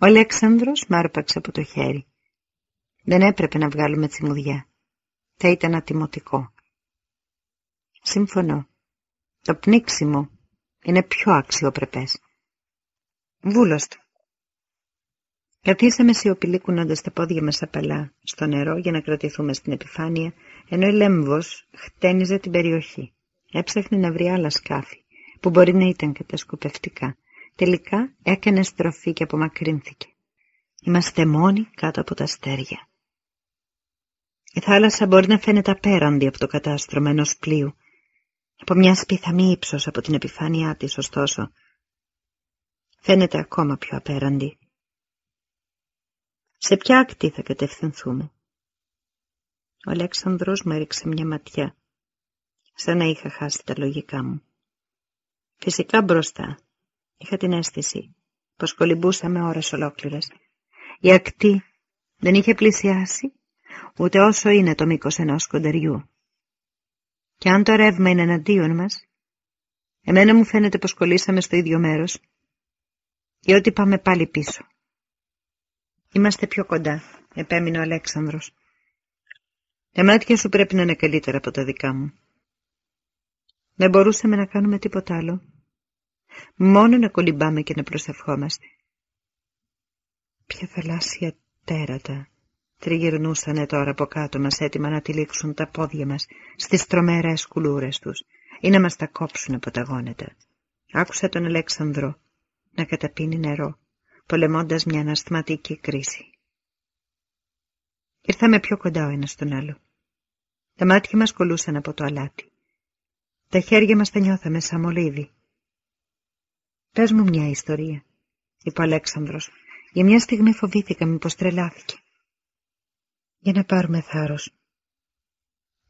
Ο Αλέξανδρος μ' άρπαξε από το χέρι. Δεν έπρεπε να βγάλουμε τσιμουδιά. Θα ήταν ατιμωτικό. Συμφωνώ. Το πνίξιμο είναι πιο αξιοπρεπές. Βούλωστο. Καθίσαμε σιωπηλοί κουνώντας τα πόδια μας απαλά στο νερό για να κρατηθούμε στην επιφάνεια, ενώ η Λέμβος χτένιζε την περιοχή. Έψαχνε να βρει άλλα σκάφη, που μπορεί να ήταν κατασκοπευτικά. Τελικά έκανε στροφή και απομακρύνθηκε. Είμαστε μόνοι κάτω από τα αστέρια. Η θάλασσα μπορεί να φαίνεται απέραντη από το κατάστρωμα ενός πλοίου, από μια σπιθαμή ύψος από την επιφάνειά της, ωστόσο, φαίνεται ακόμα πιο απέραντη. Σε ποια ακτή θα κατευθυνθούμε; Ο Αλέξανδρος μου έριξε μια ματιά, σαν να είχα χάσει τα λογικά μου. Φυσικά μπροστά είχα την αίσθηση πως κολυμπούσαμε ώρες ολόκληρες. Η ακτή δεν είχε πλησιάσει ούτε όσο είναι το μήκος ενός σκοντεριού. Και αν το ρεύμα είναι εναντίον μας, εμένα μου φαίνεται πως κολλήσαμε στο ίδιο μέρος ή ότι πάμε πάλι πίσω. Είμαστε πιο κοντά, επέμεινε ο Αλέξανδρος. Τα μάτια σου πρέπει να είναι καλύτερα από τα δικά μου. Δεν μπορούσαμε να κάνουμε τίποτα άλλο. Μόνο να κολυμπάμε και να προσευχόμαστε. Ποια θαλάσσια τέρατα τριγυρνούσανε τώρα από κάτω μας έτοιμα να τυλίξουν τα πόδια μας στις τρομερές κουλούρες τους ή να μας τα κόψουν από τα γόνετα. Άκουσα τον Αλέξανδρο να καταπίνει νερό, πολεμώντας μια αναστηματική κρίση. Ήρθαμε πιο κοντά ο ένας στον άλλο. Τα μάτια μας κολούσαν από το αλάτι. Τα χέρια μας τα νιώθαμε σαν μολύβι. Πες μου μια ιστορία, είπε ο Αλέξανδρος. Για μια στιγμή φοβήθηκα μήπως τρελάθηκε για να πάρουμε θάρρος,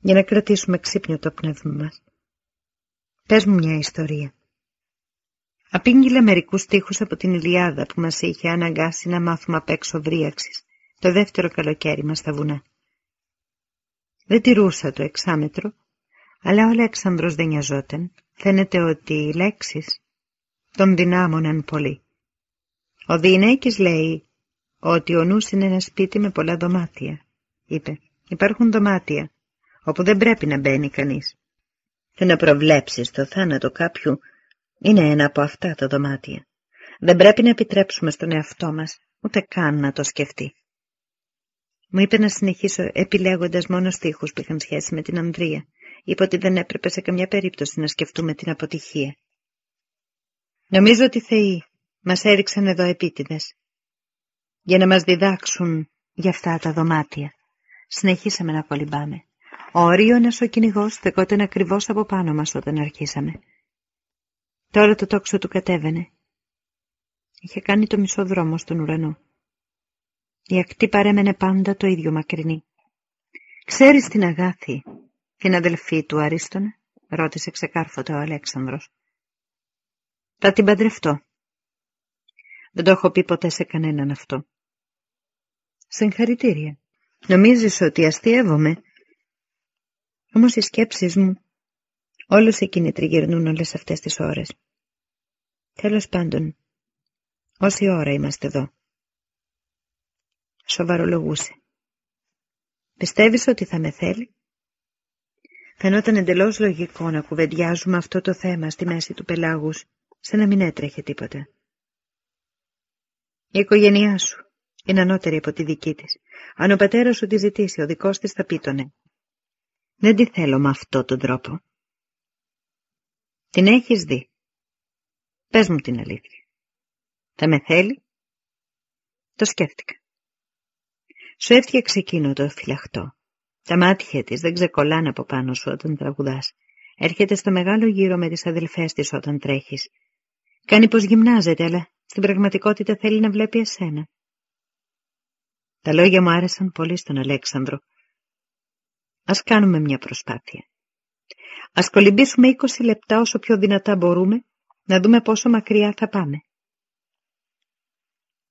για να κρατήσουμε ξύπνιο το πνεύμα μας. Πες μου μια ιστορία. Απήγγειλε μερικούς στίχους από την Ιλιάδα που μας είχε αναγκάσει να μάθουμε απ' έξω βρίαξης το δεύτερο καλοκαίρι μας στα βουνά. Δεν τηρούσα το εξάμετρο, αλλά ο Αλέξανδρος δεν νοιαζόταν. Φαίνεται ότι οι λέξεις τον δυνάμωναν πολύ. Ο Διηνέκης λέει ότι ο νους είναι ένα σπίτι με πολλά δωμάτια είπε. Υπάρχουν δωμάτια, όπου δεν πρέπει να μπαίνει κανείς. Και να προβλέψεις το θάνατο κάποιου είναι ένα από αυτά τα δωμάτια. Δεν πρέπει να επιτρέψουμε στον εαυτό μας ούτε καν να το σκεφτεί. Μου είπε να συνεχίσω επιλέγοντας μόνο στίχους που είχαν σχέση με την Ανδρία. Είπε ότι δεν έπρεπε σε καμιά περίπτωση να σκεφτούμε την αποτυχία. Νομίζω ότι οι θεοί μας έριξαν εδώ επίτηδες για να μας διδάξουν για αυτά τα δωμάτια. Συνεχίσαμε να κολυμπάμε. Ο Ορίωνας ο κυνηγός στεκόταν ακριβώς από πάνω μας όταν αρχίσαμε. Τώρα το τόξο του κατέβαινε. Είχε κάνει το μισό δρόμο στον ουρανό. Η ακτή παρέμενε πάντα το ίδιο μακρινή. «Ξέρεις την Αγάθη, την αδελφή του Αρίστον» ρώτησε ξεκάρφωτα ο Αλέξανδρος. «Θα την παντρευτώ». Δεν το έχω πει ποτέ σε κανέναν αυτό. «Συγχαρητήρια», Νομίζεις ότι αστείευομαι; Όμως οι σκέψεις μου όλους εκείνοι τριγυρνούν όλες αυτές τις ώρες. Τέλος πάντων, όση ώρα είμαστε εδώ. Σοβαρολογούσε. Πιστεύεις ότι θα με θέλει; Φαινόταν εντελώς λογικό να κουβεντιάζουμε αυτό το θέμα στη μέση του πελάγους, σαν να μην έτρεχε τίποτα. Η οικογένειά σου είναι ανώτερη από τη δική της. Αν ο πατέρας σου τη ζητήσει, ο δικός της θα πείτονε. Δεν τη θέλω με αυτόν τον τρόπο. Την έχεις δει. Πες μου την αλήθεια. Θα με θέλει; Το σκέφτηκα. Σου έφτιαξε εκείνο το φυλαχτό. Τα μάτια της δεν ξεκολλάνε από πάνω σου όταν τραγουδάς. Έρχεται στο μεγάλο γύρο με τις αδελφές της όταν τρέχεις. Κάνει πως γυμνάζεται, αλλά στην πραγματικότητα θέλει να βλέπει εσένα. Τα λόγια μου άρεσαν πολύ στον Αλέξανδρο. Ας κάνουμε μια προσπάθεια. Ας κολυμπήσουμε 20 λεπτά όσο πιο δυνατά μπορούμε, να δούμε πόσο μακριά θα πάμε.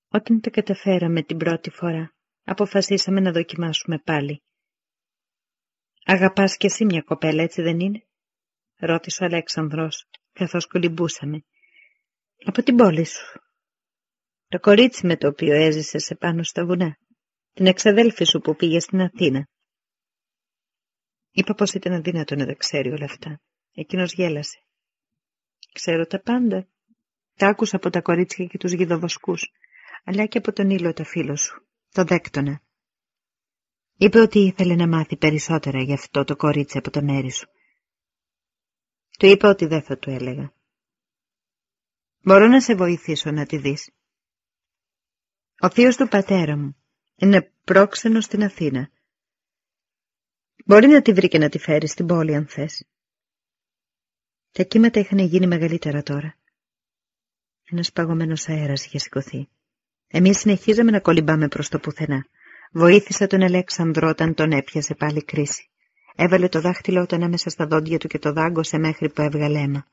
Όταν τα καταφέραμε την πρώτη φορά, αποφασίσαμε να δοκιμάσουμε πάλι. «Αγαπάς κι εσύ μια κοπέλα, έτσι δεν είναι» ρώτησε ο Αλέξανδρος, καθώς κολυμπούσαμε. «Από την πόλη σου». Το κορίτσι με το οποίο έζησες σε πάνω στα βουνά. Την εξαδέλφη σου που πήγε στην Αθήνα. Είπα πως ήταν αδύνατο να τα ξέρει όλα αυτά. Εκείνος γέλασε. Ξέρω τα πάντα. Τα άκουσα από τα κορίτσια και τους γιδοβοσκούς, αλλά και από τον ήλιο το φίλο σου, το δέκτονα. Είπε ότι ήθελε να μάθει περισσότερα γι' αυτό το κορίτσι από τα μέρη σου. Του είπα ότι δεν θα του έλεγα. Μπορώ να σε βοηθήσω να τη δεις. Ο θείος του πατέρα μου είναι πρόξενο στην Αθήνα. Μπορεί να τη βρει και να τη φέρει στην πόλη αν θες. Τα κύματα είχαν γίνει μεγαλύτερα τώρα. Ένας παγωμένος αέρας είχε σηκωθεί. Εμείς συνεχίζαμε να κολυμπάμε προς το πουθενά. Βοήθησα τον Αλέξανδρο όταν τον έπιασε πάλι κρίση. Έβαλε το δάχτυλο όταν άμεσα στα δόντια του και το δάγκωσε μέχρι που έβγαλε αίμα.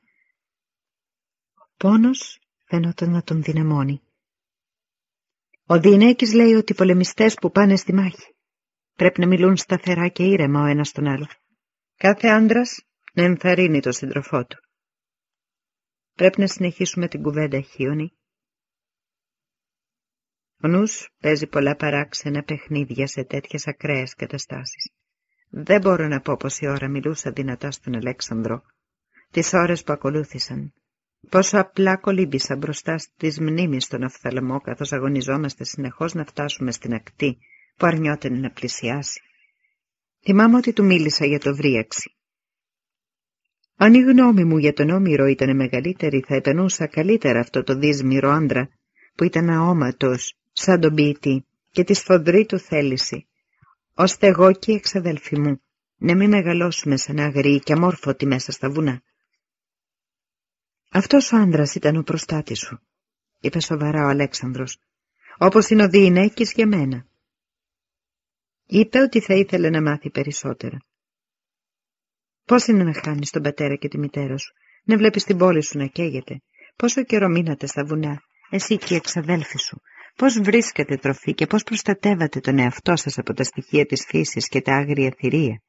Ο πόνος φαινόταν να τον δυναμώνει. Ο Διηνέκης λέει ότι οι πολεμιστές που πάνε στη μάχη πρέπει να μιλούν σταθερά και ήρεμα ο ένας τον άλλο. Κάθε άντρας να ενθαρρύνει τον σύντροφό του. Πρέπει να συνεχίσουμε την κουβέντα, Χίωνη. Ο νους παίζει πολλά παράξενα παιχνίδια σε τέτοιες ακραίες καταστάσεις. Δεν μπορώ να πω πως η ώρα μιλούσα δυνατά στον Αλέξανδρο. Τις ώρες που ακολούθησαν. Πόσο απλά κολύμπησα μπροστά στις μνήμεις στον οφθαλμό καθώς αγωνιζόμαστε συνεχώς να φτάσουμε στην ακτή που αρνιόταν να πλησιάσει. Θυμάμαι ότι του μίλησα για το βρίαξη. Αν η γνώμη μου για τον Όμηρο ήταν μεγαλύτερη θα επενούσα καλύτερα αυτό το δύσμυρο άντρα που ήταν αόματος σαν τον ποιητή και τη σφοδρή του θέληση ώστε εγώ και οι εξαδέλφοι μου να μην μεγαλώσουμε σαν αγροί και αμόρφωτοι μέσα στα βουνά. Αυτός ο άντρας ήταν ο προστάτης σου, είπε σοβαρά ο Αλέξανδρος, όπως είναι ο Διηνέκης για μένα. Είπε ότι θα ήθελε να μάθει περισσότερα. Πώς είναι να χάνεις τον πατέρα και τη μητέρα σου, να βλέπεις την πόλη σου να καίγεται, πόσο καιρό μείνατε στα βουνά, εσύ και οι εξαδέλφοι σου, πώς βρίσκατε τροφή και πώς προστατεύατε τον εαυτό σας από τα στοιχεία της φύσης και τα άγρια θηρία.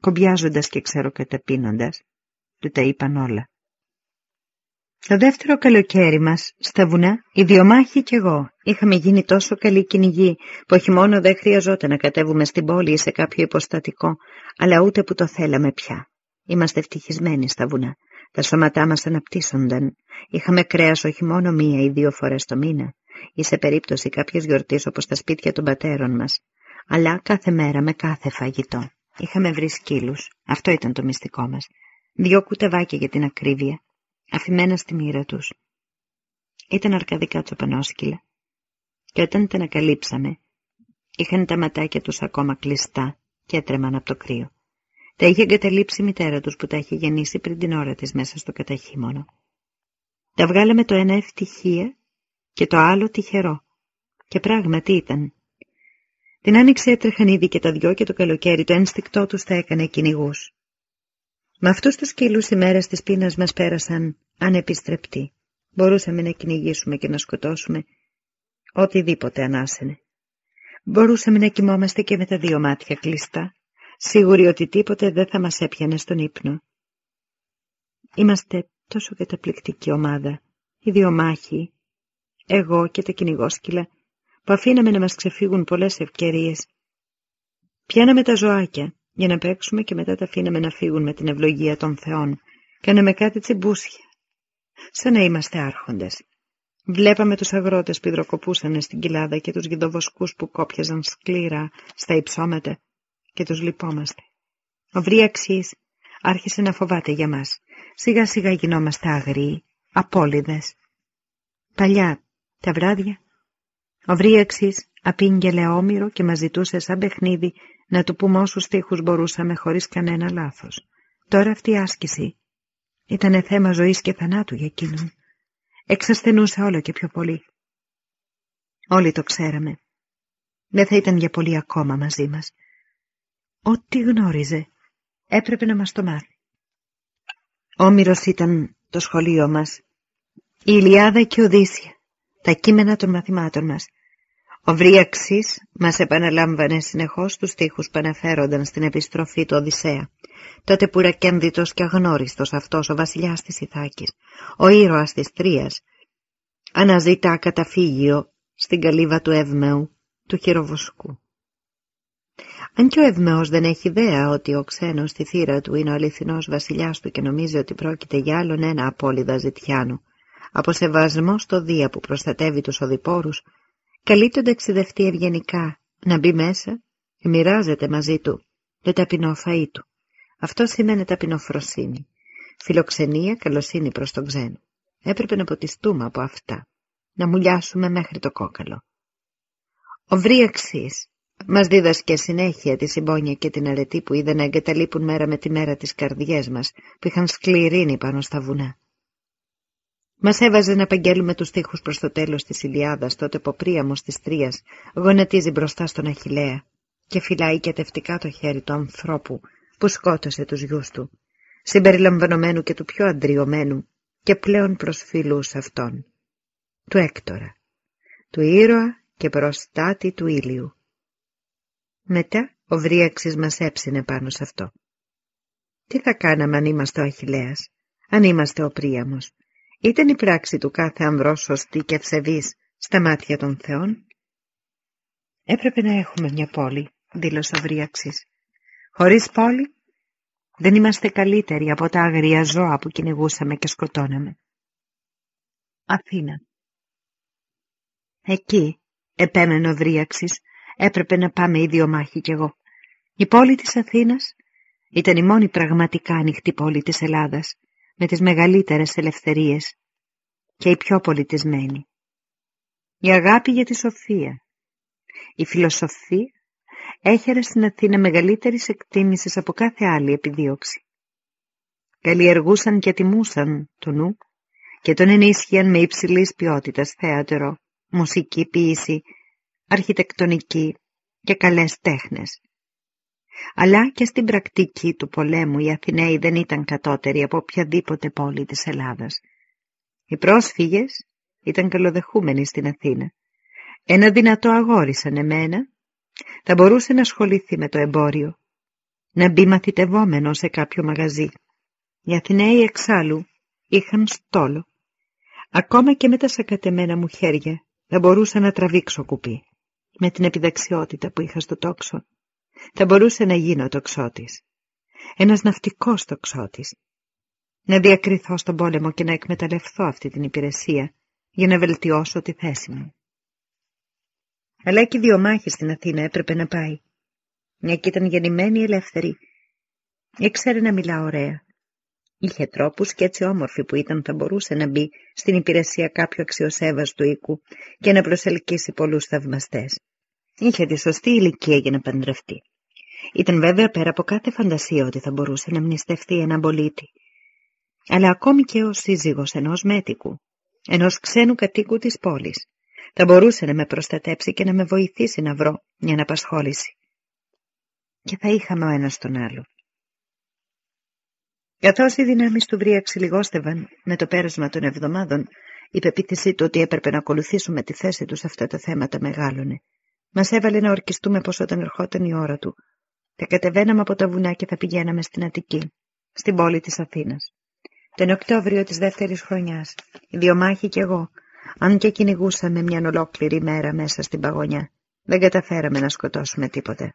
Κομπιάζοντας και ξεροκαταπίνοντας, του τα είπαν όλα. Το δεύτερο καλοκαίρι μας, στα βουνά, οι Διομάχοι κι εγώ είχαμε γίνει τόσο καλή κυνηγοί που όχι μόνο δεν χρειαζόταν να κατέβουμε στην πόλη ή σε κάποιο υποστατικό, αλλά ούτε που το θέλαμε πια. Είμαστε ευτυχισμένοι στα βουνά. Τα σώματά μας αναπτύσσονταν. Είχαμε κρέας όχι μόνο μία ή δύο φορές το μήνα, ή σε περίπτωση κάποιες γιορτής όπως τα σπίτια των πατέρων μας, αλλά κάθε μέρα με κάθε φαγητό. Είχαμε βρει σκύλους, αυτό ήταν το μυστικό μας. Δυο κουτεβάκια για την ακρίβεια, αφημένα στη μοίρα τους. Ήταν αρκαδικά τσοπανόσκυλα. Και όταν τα ανακαλύψαμε, είχαν τα ματάκια τους ακόμα κλειστά και έτρεμαν από το κρύο. Τα είχε εγκαταλείψει η μητέρα τους που τα είχε γεννήσει πριν την ώρα της μέσα στο καταχύμωνο. Τα βγάλαμε το ένα ευτυχία και το άλλο τυχερό. Και πράγματι ήταν. Την άνοιξη έτρεχαν ήδη και τα δυο και το καλοκαίρι το ένστικτό τους τα έκανε κυνηγούς. Με αυτούς τους σκύλους οι μέρες της πείνας μας πέρασαν ανεπιστρεπτοί. Μπορούσαμε να κυνηγήσουμε και να σκοτώσουμε οτιδήποτε ανάσαινε. Μπορούσαμε να κοιμόμαστε και με τα δύο μάτια κλειστά, σίγουροι ότι τίποτε δεν θα μας έπιανε στον ύπνο. Είμαστε τόσο καταπληκτική ομάδα, οι δύο μάχοι, εγώ και τα κυνηγόσκυλα, που αφήναμε να μας ξεφύγουν πολλές ευκαιρίες. Πιάναμε τα ζωάκια για να παίξουμε και μετά τα αφήναμε να φύγουν με την ευλογία των θεών. Κάναμε κάτι τσιμπούσια, σαν να είμαστε άρχοντες. Βλέπαμε τους αγρότες που υδροκοπούσαν στην κοιλάδα και τους γιδοβοσκούς που κόπιαζαν σκλήρα στα υψώματα και τους λυπόμαστε. Ο βρίαξης άρχισε να φοβάται για μας. Σιγά σιγά γινόμαστε αγροί, απόλυδες. Παλιά, τα βράδια, ο βρίαξης απήγγελε όμοιρο και μας ζητούσε σαν παιχνίδι να του πούμε όσους στίχους μπορούσαμε χωρίς κανένα λάθος. Τώρα αυτή η άσκηση ήταν θέμα ζωής και θανάτου για εκείνον. Εξασθενούσε όλο και πιο πολύ. Όλοι το ξέραμε. Δεν θα ήταν για πολύ ακόμα μαζί μας. Ό,τι γνώριζε έπρεπε να μας το μάθει. Όμηρος ήταν το σχολείο μας, η Ιλιάδα και η Οδύσσια, τα κείμενα των μαθημάτων μας. Ο Βρίαξης μας επαναλάμβανε συνεχώς τους στίχους που αναφέρονταν στην επιστροφή του Οδυσσέα. Τότε που ρακένδυτος και αγνώριστος αυτός ο βασιλιάς της Ιθάκης, ο ήρωας της Τρίας, αναζητά καταφύγιο στην καλύβα του Εύμεου, του χειροβοσκού. Αν και ο Ευμεός δεν έχει ιδέα ότι ο ξένος στη θύρα του είναι ο αληθινός βασιλιάς του και νομίζει ότι πρόκειται για άλλον ένα απόλυδα ζητιάνο, από σεβασμό στο Δία που προστατεύει τους οδηπόρους, καλεί τον ταξιδευτή ευγενικά να μπει μέσα και μοιράζεται μαζί του το ταπεινό φαΐ του. Αυτό σημαίνει ταπεινοφροσύνη, φιλοξενία, καλοσύνη προς τον ξένο. Έπρεπε να ποτιστούμε από αυτά, να μουλιάσουμε μέχρι το κόκαλο. Ο βρίαξης μας δίδασκε συνέχεια τη συμπόνια και την αρετή που είδε να εγκαταλείπουν μέρα με τη μέρα τις καρδιές μας που είχαν σκληρίνει πάνω στα βουνά. Μας έβαζε να απαγγέλουμε τους τοίχους προς το τέλος της Ιλιάδας, τότε που ο Πρίαμος της Τρίας γονατίζει μπροστά στον Αχιλέα και φυλάει κατευτικά το χέρι του ανθρώπου που σκότωσε τους γιους του, συμπεριλαμβανομένου και του πιο αντριωμένου και πλέον προσφυλούς αυτών, του Έκτορα, του ήρωα και προστάτη του ήλιου. Μετά ο βρίαξης μας έψινε πάνω σε αυτό. Τι θα κάναμε αν είμαστε ο Αχιλέας, αν είμαστε ο Πρίαμος; Ήταν η πράξη του κάθε ανδρός σωστή και ευσεβής στα μάτια των θεών. Έπρεπε να έχουμε μια πόλη, δήλωσε ο βρίαξης. Χωρίς πόλη δεν είμαστε καλύτεροι από τα άγρια ζώα που κυνηγούσαμε και σκοτώναμε. Αθήνα Εκεί, επέμενε ο βρίαξης, έπρεπε να πάμε οι δύο μάχη κι εγώ. Η πόλη της Αθήνας ήταν η μόνη πραγματικά ανοιχτή πόλη της Ελλάδας, με τις μεγαλύτερες ελευθερίες και η πιο πολιτισμένη. Η αγάπη για τη σοφία, η φιλοσοφία έχερε στην Αθήνα μεγαλύτερης εκτίμησης από κάθε άλλη επιδίωξη. Καλλιεργούσαν και τιμούσαν το νου και τον ενίσχυαν με υψηλής ποιότητας θέατρο, μουσική ποίηση, αρχιτεκτονική και καλές τέχνες. Αλλά και στην πρακτική του πολέμου οι Αθηναίοι δεν ήταν κατώτεροι από οποιαδήποτε πόλη της Ελλάδας. Οι πρόσφυγες ήταν καλοδεχούμενοι στην Αθήνα. Ένα δυνατό αγόρι σαν εμένα θα μπορούσε να ασχοληθεί με το εμπόριο, να μπει μαθητευόμενο σε κάποιο μαγαζί. Οι Αθηναίοι εξάλλου είχαν στόλο. Ακόμα και με τα σακατεμένα μου χέρια θα μπορούσα να τραβήξω κουπί με την επιδεξιότητα που είχα στο τόξο. Θα μπορούσε να γίνω τοξότης. Ένας ναυτικός τοξότης. Να διακριθώ στον πόλεμο και να εκμεταλλευθώ αυτή την υπηρεσία για να βελτιώσω τη θέση μου. Αλλά και οι δύο μάχες στην Αθήνα έπρεπε να πάει. Μια και ήταν γεννημένη ελεύθερη. Ήξερε να μιλά ωραία. Είχε τρόπους και έτσι όμορφη που ήταν θα μπορούσε να μπει στην υπηρεσία κάποιου αξιοσέβαστου οίκου και να προσελκύσει πολλούς θαυμαστές. Είχε τη σωστή ηλικία για να παντρευτεί. Ήταν βέβαια πέρα από κάθε φαντασία ότι θα μπορούσε να μνηστευτεί έναν πολίτη. Αλλά ακόμη και ο σύζυγος ενός μέτικου, ενός ξένου κατοίκου της πόλης, θα μπορούσε να με προστατέψει και να με βοηθήσει να βρω μια απασχόληση. Και θα είχαμε ο ένας τον άλλο. Καθώς οι δυνάμεις του βρίαξη λιγόστευαν με το πέρασμα των εβδομάδων, η πεποίθησή του ότι έπρεπε να ακολουθήσουμε τη θέση τους σε αυτά τα θέματα μεγάλωνε. Μας έβαλε να ορκιστούμε πως όταν ερχόταν η ώρα του. Θα κατεβαίναμε από τα βουνά και θα πηγαίναμε στην Αττική, στην πόλη της Αθήνας. Τον Οκτώβριο της δεύτερης χρονιάς, οι δυο μάχοι κι εγώ, αν και κυνηγούσαμε μια ολόκληρη μέρα μέσα στην παγωνιά, δεν καταφέραμε να σκοτώσουμε τίποτε.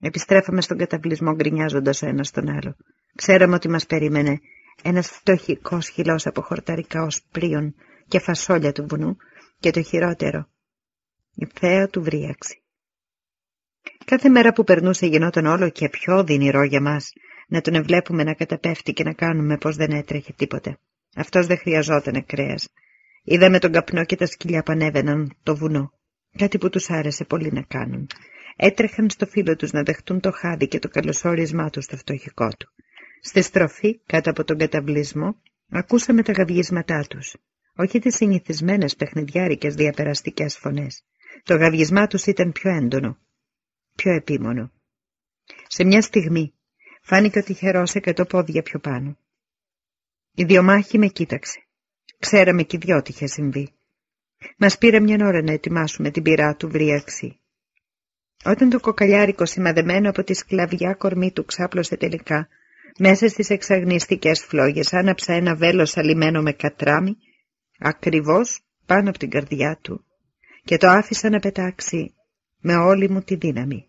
Επιστρέφαμε στον καταβλισμό γκρινιάζοντας ο ένας τον άλλο. Ξέραμε ότι μας περίμενε ένας φτωχικός χυλός από χορταρικά ως πρίον και φασόλια του βουνού και το χειρότερο, η θέα του βρίαξη. Κάθε μέρα που περνούσε γινόταν όλο και πιο δυνηρό για μας να τον ευλέπουμε να καταπέφτει και να κάνουμε πως δεν έτρεχε τίποτε. Αυτός δεν χρειαζόταν κρέας. Είδαμε τον καπνό και τα σκυλιά που ανέβαιναν το βουνό. Κάτι που τους άρεσε πολύ να κάνουν. Έτρεχαν στο φίλο τους να δεχτούν το χάδι και το καλωσόρισμά τους στο φτωχικό του. Στη στροφή, κάτω από τον καταβλισμό, ακούσαμε τα γαυγίσματά τους. Όχι τις συνηθισμένες παιχνιδιάρικες διαπεραστικές φωνές. Το γαυγισμά τους ήταν πιο έντονο, πιο επίμονο. Σε μια στιγμή φάνηκε ότι χαιρόσε το πόδια πιο πάνω. Η διομάχη με κοίταξε. Ξέραμε κι δυο τι είχε συμβεί. Μας πήρε μια ώρα να ετοιμάσουμε την πυρά του βρίαξη. Όταν το κοκαλιάρικο σημαδεμένο από τη σκλαβιά κορμή του ξάπλωσε τελικά, μέσα στις εξαγνιστικές φλόγες άναψα ένα βέλος αλυμένο με κατράμι, ακριβώς πάνω από την καρδιά του και το άφησα να πετάξει με όλη μου τη δύναμη.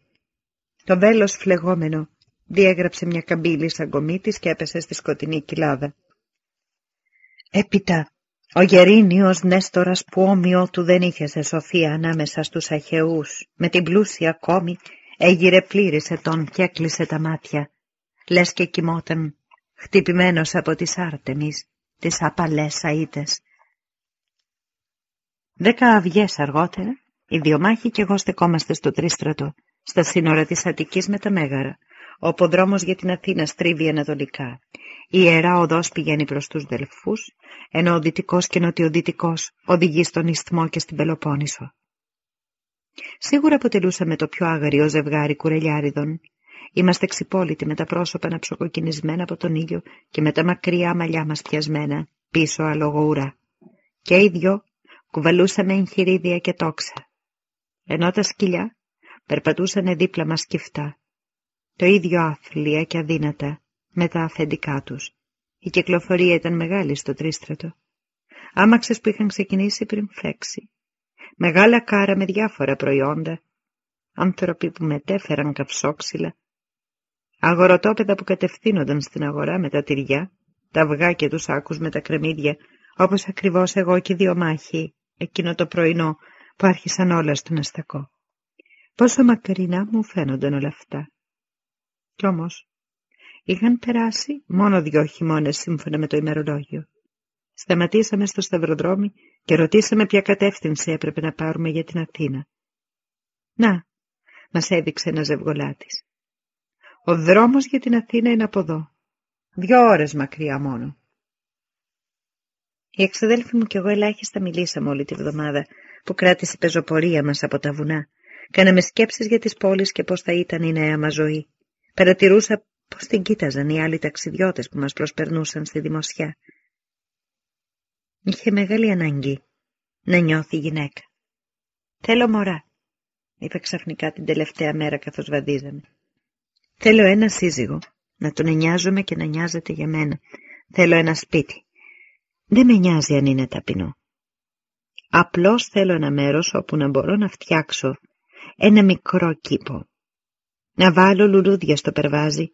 Το βέλος φλεγόμενο διέγραψε μια καμπύλη σαν κομίτης και έπεσε στη σκοτεινή κοιλάδα. Έπειτα, ο Γερίνιος Νέστορας που όμοιο του δεν είχε σε σοφία ανάμεσα στους αχαιούς, με την πλούσια κόμη, έγειρε πλήρισε τον και έκλεισε τα μάτια, λες και κοιμόταν, χτυπημένος από τις Άρτεμις, τις απαλές αΐτες. Δέκα αυγές αργότερα, οι μάχοι και εγώ στεκόμαστε στο τρίστρατο, στα σύνορα της Αττικής με τα Μέγαρα, όπου ο δρόμος για την Αθήνα στρίβει ανατολικά. Η Ιερά Οδός πηγαίνει προς τους Δελφούς, ενώ ο δυτικός και νοτιοδυτικός οδηγεί στον Ισθμό και στην Πελοπόννησο. Σίγουρα αποτελούσαμε το πιο άγαριο ζευγάρι κουρελιάριδων. Είμαστε ξυπόλυτοι με τα πρόσωπα αναψοκοκκινισμένα από τον ήλιο και με τα μακριά μαλλιά μας πιασμένα πίσω αλογοούρα. Και οι δυο κουβαλούσαμε εγχειρίδια και τόξα. Ενώ τα σκυλιά περπατούσαν δίπλα μας σκυφτά. Το ίδιο άθλια και αδύνατα με τα αφεντικά τους. Η κυκλοφορία ήταν μεγάλη στο τρίστρατο. Άμαξες που είχαν ξεκινήσει πριν φέξει. Μεγάλα κάρα με διάφορα προϊόντα. Άνθρωποι που μετέφεραν καυσόξυλα. Αγοροτόπεδα που κατευθύνονταν στην αγορά με τα τυριά, τα αυγά και τους άκους με τα κρεμμύδια, όπως ακριβώς εγώ και οι δύο μάχοι, εκείνο το πρωινό που άρχισαν όλα στον αστακό. Πόσο μακρινά μου φαίνονταν όλα αυτά. Κι όμως, είχαν περάσει μόνο δυο χειμώνες σύμφωνα με το ημερολόγιο. Σταματήσαμε στο σταυροδρόμι και ρωτήσαμε ποια κατεύθυνση έπρεπε να πάρουμε για την Αθήνα. Να, μας έδειξε ένα ζευγολάτης. Ο δρόμος για την Αθήνα είναι από εδώ. Δυο ώρες μακριά μόνο. Οι εξαδέλφοι μου κι εγώ ελάχιστα μιλήσαμε όλη τη βδομάδα που κράτησε η πεζοπορία μας από τα βουνά. Κάναμε σκέψεις για τις πόλεις και πώς θα ήταν η νέα μας ζωή. Παρατηρούσα πώς την κοίταζαν οι άλλοι ταξιδιώτες που μας προσπερνούσαν στη δημοσιά. Είχε μεγάλη ανάγκη να νιώθει η γυναίκα. «Θέλω μωρά», είπε ξαφνικά την τελευταία μέρα καθώς βαδίζαμε. «Θέλω ένα σύζυγο, να τον νοιάζομαι και να νοιάζεται για μένα. Θέλω ένα σπίτι. Δεν με νοιάζει αν είναι ταπεινό. Απλώς θέλω ένα μέρος όπου να μπορώ να φτιάξω ένα μικρό κήπο. Να βάλω λουλούδια στο περβάζι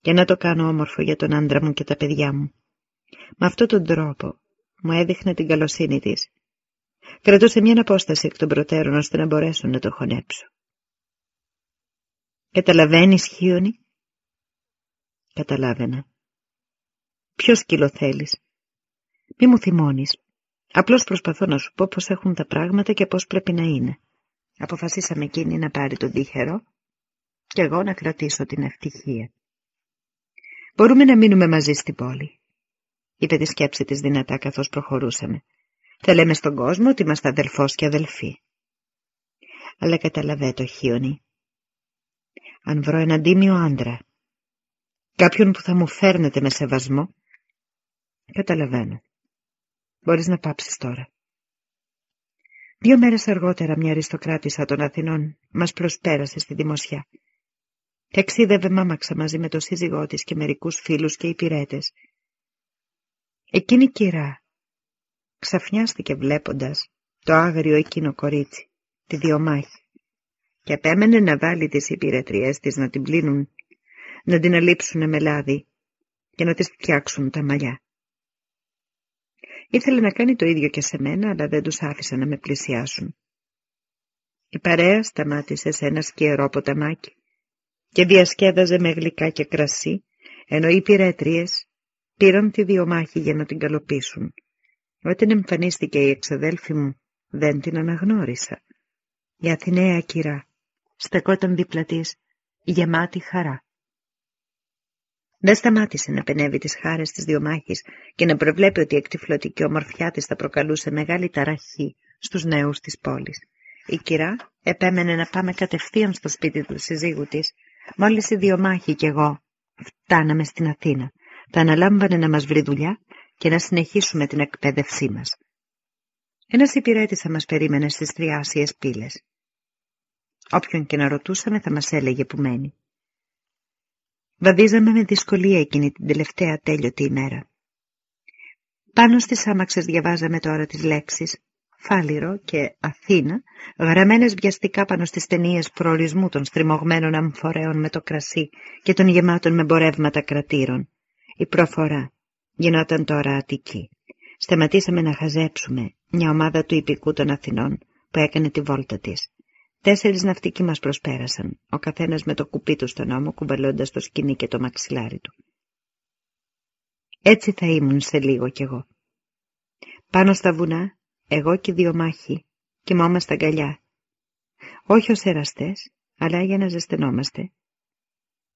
και να το κάνω όμορφο για τον άντρα μου και τα παιδιά μου. Με αυτόν τον τρόπο μου έδειχνε την καλοσύνη της. Κρατούσε μια απόσταση εκ των προτέρων ώστε να μπορέσω να το χωνέψω. Καταλαβαίνεις, Χίωνη; Καταλάβαινα. Ποιο σκύλο θέλεις; Μη μου θυμώνεις. Απλώς προσπαθώ να σου πω πώς έχουν τα πράγματα και πώς πρέπει να είναι. Αποφασίσαμε εκείνη να πάρει τον τύχερο και εγώ να κρατήσω την ευτυχία. Μπορούμε να μείνουμε μαζί στην πόλη, είπε τη σκέψη της δυνατά καθώς προχωρούσαμε. Θα λέμε στον κόσμο ότι είμαστε αδελφός και αδελφοί. Αλλά καταλαβαίνω, Χίωνη. Αν βρω έναν τίμιο άντρα, κάποιον που θα μου φέρνετε με σεβασμό, καταλαβαίνω. Μπορείς να πάψεις τώρα. Δύο μέρες αργότερα μια αριστοκράτησα των Αθηνών μας προσπέρασε στη δημοσιά. Ταξίδευε μάμαξα μαζί με το σύζυγό της και μερικούς φίλους και υπηρέτες. Εκείνη η κυρά ξαφνιάστηκε βλέποντας το άγριο εκείνο κορίτσι, τη διομάχη, και επέμενε να βάλει τις υπηρετριές της να την πλύνουν, να την αλείψουν με λάδι και να της φτιάξουν τα μαλλιά. Ήθελε να κάνει το ίδιο και σε μένα, αλλά δεν τους άφησα να με πλησιάσουν. Η παρέα σταμάτησε σε ένα σκιερό ποταμάκι και διασκέδαζε με γλυκά και κρασί, ενώ οι πυρέτριες πήραν τη διομάχη για να την καλοπίσουν. Όταν εμφανίστηκε η εξαδέλφη μου, δεν την αναγνώρισα. Η Αθηναία κυρά στεκόταν δίπλα της, γεμάτη χαρά. Δεν σταμάτησε να πενεύει τις χάρες της διομάχης και να προβλέπει ότι η εκτιφλωτική ομορφιά της θα προκαλούσε μεγάλη ταραχή στους νέους της πόλης. Η κυρά επέμενε να πάμε κατευθείαν στο σπίτι του συζύγου της. Μόλις η διομάχη κι εγώ φτάναμε στην Αθήνα. Θα αναλάμβανε να μας βρει δουλειά και να συνεχίσουμε την εκπαίδευσή μας. Ένας υπηρέτης θα μας περίμενε στις τριάσιες πύλες. Όποιον και να ρωτούσαμε θα μας έλεγε που μένει. Βαδίζαμε με δυσκολία εκείνη την τελευταία τέλειωτη ημέρα. Πάνω στις άμαξες διαβάζαμε τώρα τις λέξεις Φάληρο και Αθήνα, γραμμένες βιαστικά πάνω στις ταινίες προορισμού των στριμωγμένων αμφορέων με το κρασί και των γεμάτων με μπορεύματα κρατήρων. Η προφορά γινόταν τώρα Αττική. Σταματήσαμε να χαζέψουμε μια ομάδα του υπηκού των Αθηνών που έκανε τη βόλτα της. Τέσσερις ναυτικοί μας προσπέρασαν, ο καθένας με το κουπί του στον ώμο κουβαλώντας το σκηνή και το μαξιλάρι του. Έτσι θα ήμουν σε λίγο κι εγώ. Πάνω στα βουνά, εγώ και οι δύο μάχοι, κοιμόμαστε αγκαλιά. Όχι ως εραστές, αλλά για να ζεσθενόμαστε.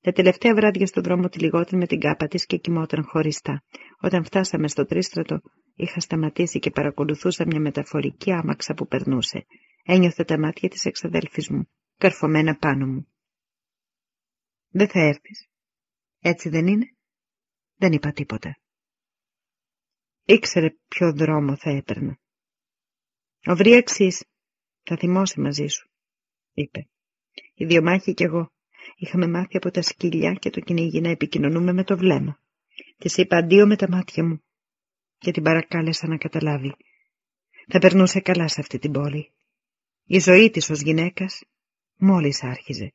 Τα τελευταία βράδια στο δρόμο τη λιγότερη με την κάπα της και κοιμόταν χωριστά. Όταν φτάσαμε στο τρίστρατο, είχα σταματήσει και παρακολουθούσα μια μεταφορική άμαξα που περνούσε. Ένιωθε τα μάτια της εξαδέλφης μου, καρφωμένα πάνω μου. «Δεν θα έρθεις. Έτσι δεν είναι» Δεν είπα τίποτα. Ήξερε ποιο δρόμο θα έπαιρνα. «Ο Βρίαξης θα θυμώσει μαζί σου», είπε. «Η Διομάχη κι εγώ είχαμε μάθει από τα σκυλιά και το κυνήγι να επικοινωνούμε με το βλέμμα. Της είπα αντίο με τα μάτια μου και την παρακάλεσα να καταλάβει. Θα περνούσε καλά σε αυτή την πόλη. Η ζωή της ως γυναίκας μόλις άρχιζε.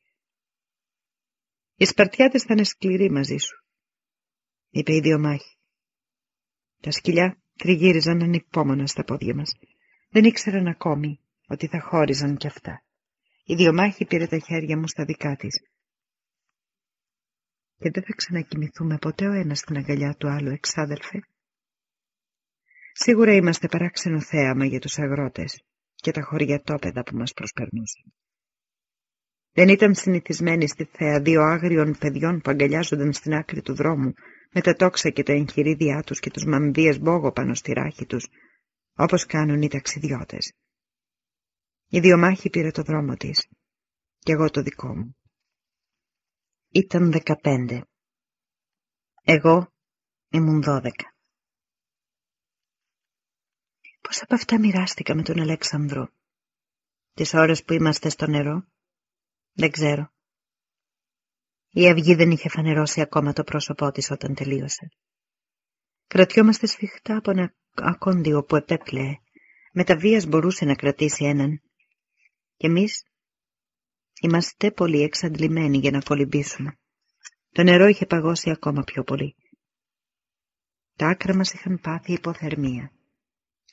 Οι Σπαρτιάτες θα είναι σκληροί μαζί σου είπε η Διομάχη. Τα σκυλιά τριγύριζαν ανυπόμονα στα πόδια μας. Δεν ήξεραν ακόμη ότι θα χώριζαν κι αυτά. Η Διομάχη πήρε τα χέρια μου στα δικά της. Και δεν θα ξανακοιμηθούμε ποτέ ο ένας στην αγκαλιά του άλλου, εξάδελφε. Σίγουρα είμαστε παράξενο θέαμα για τους αγρότες και τα χωριατόπεδα που μας προσπερνούσαν. Δεν ήταν συνηθισμένοι στη θέα δύο άγριων παιδιών που αγκαλιάζονταν στην άκρη του δρόμου με τα τόξα και τα εγχειρίδια τους και τους μαμδίες μπόγο πάνω στη ράχη τους, όπως κάνουν οι ταξιδιώτες. Η Διομάχη πήρε το δρόμο της και εγώ το δικό μου. Ήταν δεκαπέντε. Εγώ ήμουν δώδεκα. Πώς από αυτά μοιράστηκα με τον Αλέξανδρο; Τις ώρες που είμαστε στο νερό; Δεν ξέρω. Η αυγή δεν είχε φανερώσει ακόμα το πρόσωπό της όταν τελείωσε. Κρατιόμαστε σφιχτά από ένα ακόντιο που επέπλεε. Με τα βίας μπορούσε να κρατήσει έναν. Και εμείς είμαστε πολύ εξαντλημένοι για να κολυμπήσουμε. Το νερό είχε παγώσει ακόμα πιο πολύ. Τα άκρα μας είχαν πάθει υποθερμία.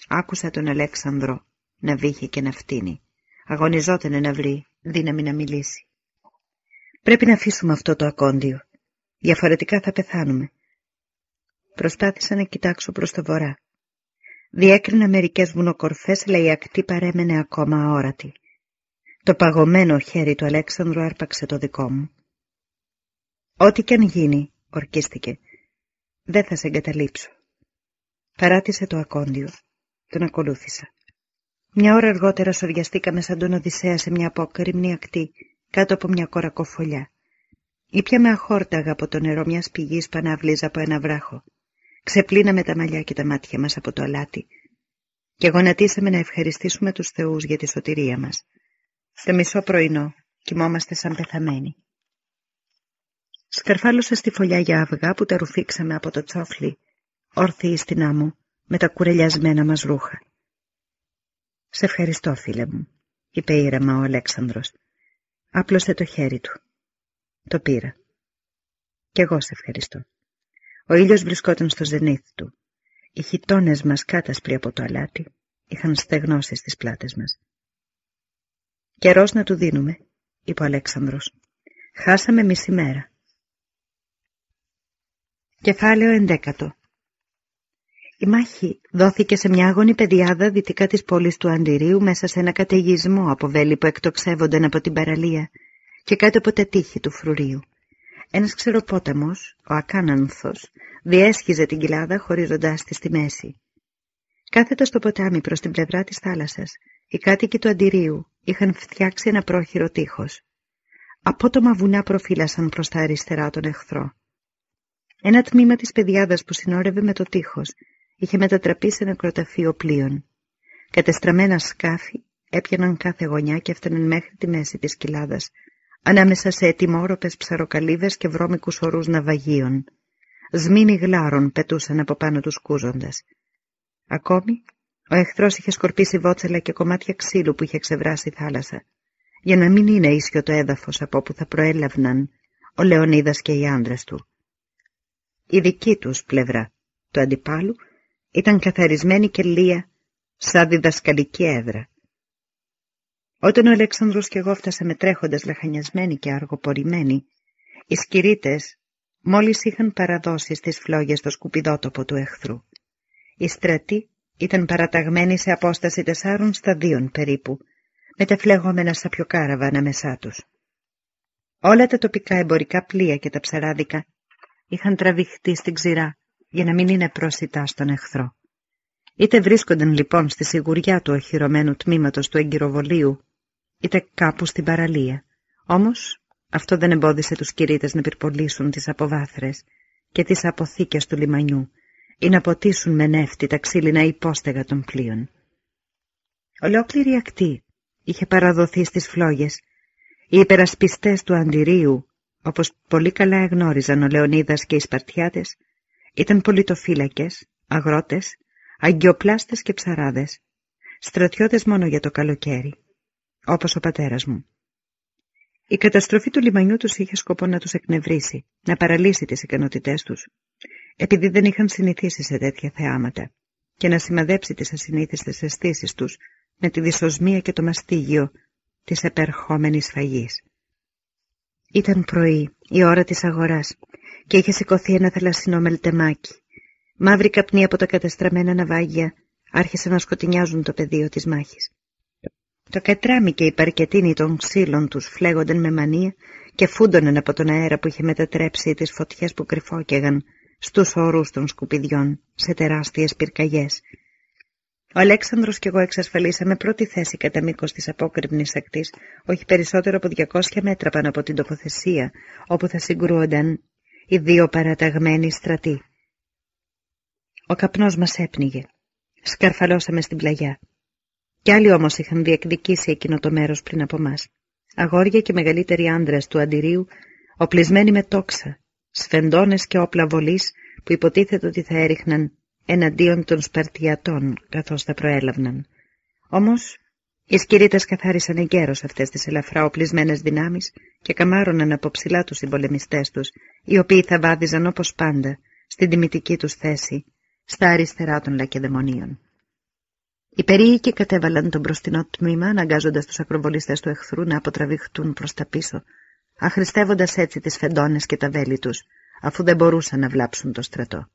Άκουσα τον Αλέξανδρο να βύχει και να φτύνει. Αγωνιζότανε να βρει δύναμη να μιλήσει. Πρέπει να αφήσουμε αυτό το ακόντιο. Διαφορετικά θα πεθάνουμε. Προσπάθησα να κοιτάξω προς το βορρά. Διέκρινα μερικές βουνοκορφές, αλλά η ακτή παρέμενε ακόμα αόρατη. Το παγωμένο χέρι του Αλέξανδρου άρπαξε το δικό μου. «Ό,τι κι αν γίνει», ορκίστηκε, «δεν θα σε εγκαταλείψω». Παράτησε το ακόντιο. Τον ακολούθησα. Μια ώρα αργότερα σοριαστήκαμε σαν τον Οδυσσέα σε μια απόκρημνη ακτή κάτω από μια κορακοφολιά. Ήπιαμε αχόρταγα από το νερό μιας πηγής που αναβλύζα από ένα βράχο. Ξεπλύναμε τα μαλλιά και τα μάτια μας από το αλάτι και γονατίσαμε να ευχαριστήσουμε τους θεούς για τη σωτηρία μας. Στο μισό πρωινό κοιμόμαστε σαν πεθαμένοι. Σκαρφάλωσα στη φωλιά για αυγά που τα ρουφήξαμε από το τσόφλι, όρθιοι στην άμμο, με τα κουρελιασμένα μας ρούχα. «Σε ευχαριστώ, φίλε μου», είπε ήρεμα ο Αλέξανδρος. Άπλωσε το χέρι του. Το πήρα. Κι εγώ σε ευχαριστώ. Ο ήλιος βρισκόταν στο ζενήθ του. Οι χιτώνες μας κάτασπροι από το αλάτι είχαν στεγνώσει στις πλάτες μας. «Καιρός να του δίνουμε», είπε ο Αλέξανδρος. «Χάσαμε μισή μέρα». Κεφάλαιο εντέκατο η μάχη δόθηκε σε μια άγωνη πεδιάδα δυτικά της πόλης του Αντιρίου μέσα σε ένα καταιγισμό από βέλη που εκτοξεύονταν από την παραλία και κάτω από τα τείχη του φρουρίου. Ένας ξεροπόταμος, ο Ακάνανθος, διέσχιζε την κοιλάδα χωρίζοντάς της στη μέση. Κάθετα στο ποτάμι προς την πλευρά της θάλασσας, οι κάτοικοι του Αντιρίου είχαν φτιάξει ένα πρόχειρο τείχος. Απότομα βουνά προφύλασαν προς τα αριστερά τον εχθρό. Ένα τμήμα της πεδιάδας που συνόρευε με το τείχος είχε μετατραπεί σε νεκροταφείο πλοίων. Κατεστραμμένα σκάφη έπιαναν κάθε γωνιά και έφταναν μέχρι τη μέση της κοιλάδας, ανάμεσα σε ετοιμόρροπες ψαροκαλύβες και βρώμικους ορούς ναυαγίων. Σμήνοι γλάρων πετούσαν από πάνω τους κούζοντας. Ακόμη, ο εχθρός είχε σκορπίσει βότσελα και κομμάτια ξύλου που είχε ξεβράσει η θάλασσα, για να μην είναι ίσιο το έδαφος από όπου θα προέλαβναν ο Λεωνίδας και οι άντρες του. Η δική τους πλευρά του αντιπάλου ήταν καθαρισμένη και λία σαν διδασκαλική έδρα. Όταν ο Αλέξανδρος και εγώ φτάσαμε τρέχοντας λαχανιασμένοι και αργοπορημένοι, οι σκυρίτες μόλις είχαν παραδώσει στις φλόγες το σκουπιδότοπο του εχθρού. Οι στρατοί ήταν παραταγμένοι σε απόσταση τεσσάρων σταδίων περίπου, με τα φλεγόμενα σαπιοκάραβα ανάμεσά τους. Όλα τα τοπικά εμπορικά πλοία και τα ψαράδικα είχαν τραβηχτεί στην ξηρά για να μην είναι πρόσιτά στον εχθρό. Είτε βρίσκονταν λοιπόν στη σιγουριά του οχυρωμένου τμήματος του εγκυροβολίου, είτε κάπου στην παραλία. Όμως αυτό δεν εμπόδισε τους κηρύτες να πυρπολίσουν τις αποβάθρες και τις αποθήκες του λιμανιού ή να ποτίσουν με νεύτη τα ξύλινα υπόστεγα των πλοίων. Ολόκληρη ακτή είχε παραδοθεί στις φλόγες. Οι υπερασπιστές του αντιρίου, όπως πολύ καλά εγνώριζαν ο Λεωνίδας και οι Σπαρτιάτες, ήταν πολιτοφύλακες, αγρότες, αγκιοπλάστες και ψαράδες, στρατιώτες μόνο για το καλοκαίρι, όπως ο πατέρας μου. Η καταστροφή του λιμανιού τους είχε σκοπό να τους εκνευρίσει, να παραλύσει τις ικανότητές τους, επειδή δεν είχαν συνηθίσει σε τέτοια θεάματα και να σημαδέψει τις ασυνήθιστες αισθήσεις τους με τη δυσοσμία και το μαστίγιο της επερχόμενης φαγής. Ήταν πρωί, η ώρα της αγοράς, και είχε σηκωθεί ένα θαλασσινό μελτεμάκι. Μαύροι καπνοί από τα κατεστραμμένα ναυάγια άρχισαν να σκοτεινιάζουν το πεδίο της μάχης. Το κατράμι και η παρκετίνη των ξύλων τους φλέγονταν με μανία και φούντωναν από τον αέρα που είχε μετατρέψει τις φωτιές που κρυφόκαιγαν στους όρους των σκουπιδιών σε τεράστιες πυρκαγιές. Ο Αλέξανδρος και εγώ εξασφαλίσαμε πρώτη θέση κατά μήκος της απόκρημνης ακτής, όχι περισσότερο από 200 μέτρα πάνω από την τοποθεσία, όπου θα συγκρούονταν οι δύο παραταγμένοι στρατοί. Ο καπνός μας έπνιγε. Σκαρφαλώσαμε στην πλαγιά. Κι άλλοι όμως είχαν διεκδικήσει εκείνο το μέρος πριν από μας. Αγόρια και μεγαλύτεροι άντρες του αντιρίου, οπλισμένοι με τόξα, σφεντώνες και όπλα βολής που υποτίθεται ότι θα έριχναν εναντίον των Σπαρτιατών καθώς θα προέλαβναν. Όμως οι σκυρίτες καθάρισαν εγκαίρως αυτές τις ελαφρά οπλισμένες δυνάμεις και καμάρωναν από ψηλά τους συμπολεμιστές τους, οι οποίοι θα βάδιζαν όπως πάντα στην τιμητική τους θέση, στα αριστερά των λακεδαιμονίων. Οι περίοικοι κατέβαλαν τον μπροστινό τμήμα, αναγκάζοντας τους ακροβολιστές του εχθρού να αποτραβηχτούν προς τα πίσω, αχρηστεύοντας έτσι τις φεντόνες και τα βέλη τους, αφού δεν μπορούσαν να βλάψουν το στρατό.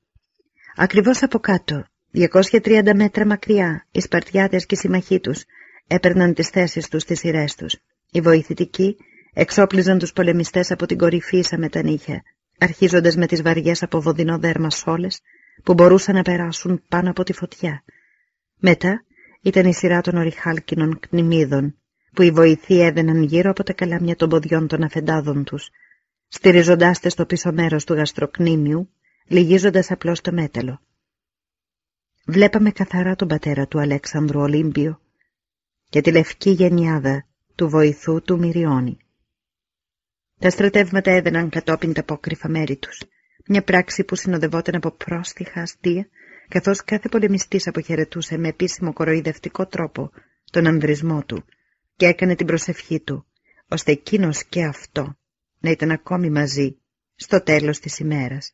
Ακριβώς από κάτω, 230 μέτρα μακριά, οι Σπαρτιάτες και οι συμμαχοί τους έπαιρναν τις θέσεις τους στις σειρές τους. Οι βοηθητικοί εξόπλιζαν τους πολεμιστές από την κορυφή με τα νύχια, αρχίζοντας με τις βαριές από βοδινό δέρμα σόλε που μπορούσαν να περάσουν πάνω από τη φωτιά. Μετά ήταν η σειρά των οριχάλκινων κνημίδων, που οι βοηθοί έδαιναν γύρω από τα καλάμια των ποδιών των αφεντάδων τους, στηριζοντάς στο πίσω μέρος του γαστροκνήμιου, λυγίζοντας απλώς το μέταλλο. Βλέπαμε καθαρά τον πατέρα του Αλέξανδρου Ολύμπιο και τη λευκή γενιάδα του βοηθού του Μυριώνη. Τα στρατεύματα έδαιναν κατόπιν τα απόκρυφα μέρη τους, μια πράξη που συνοδευόταν από πρόστιχα αστεία καθώς κάθε πολεμιστής αποχαιρετούσε με επίσημο κοροϊδευτικό τρόπο τον ανδρισμό του και έκανε την προσευχή του, ώστε εκείνος και αυτό να ήταν ακόμη μαζί στο τέλος της ημέρας.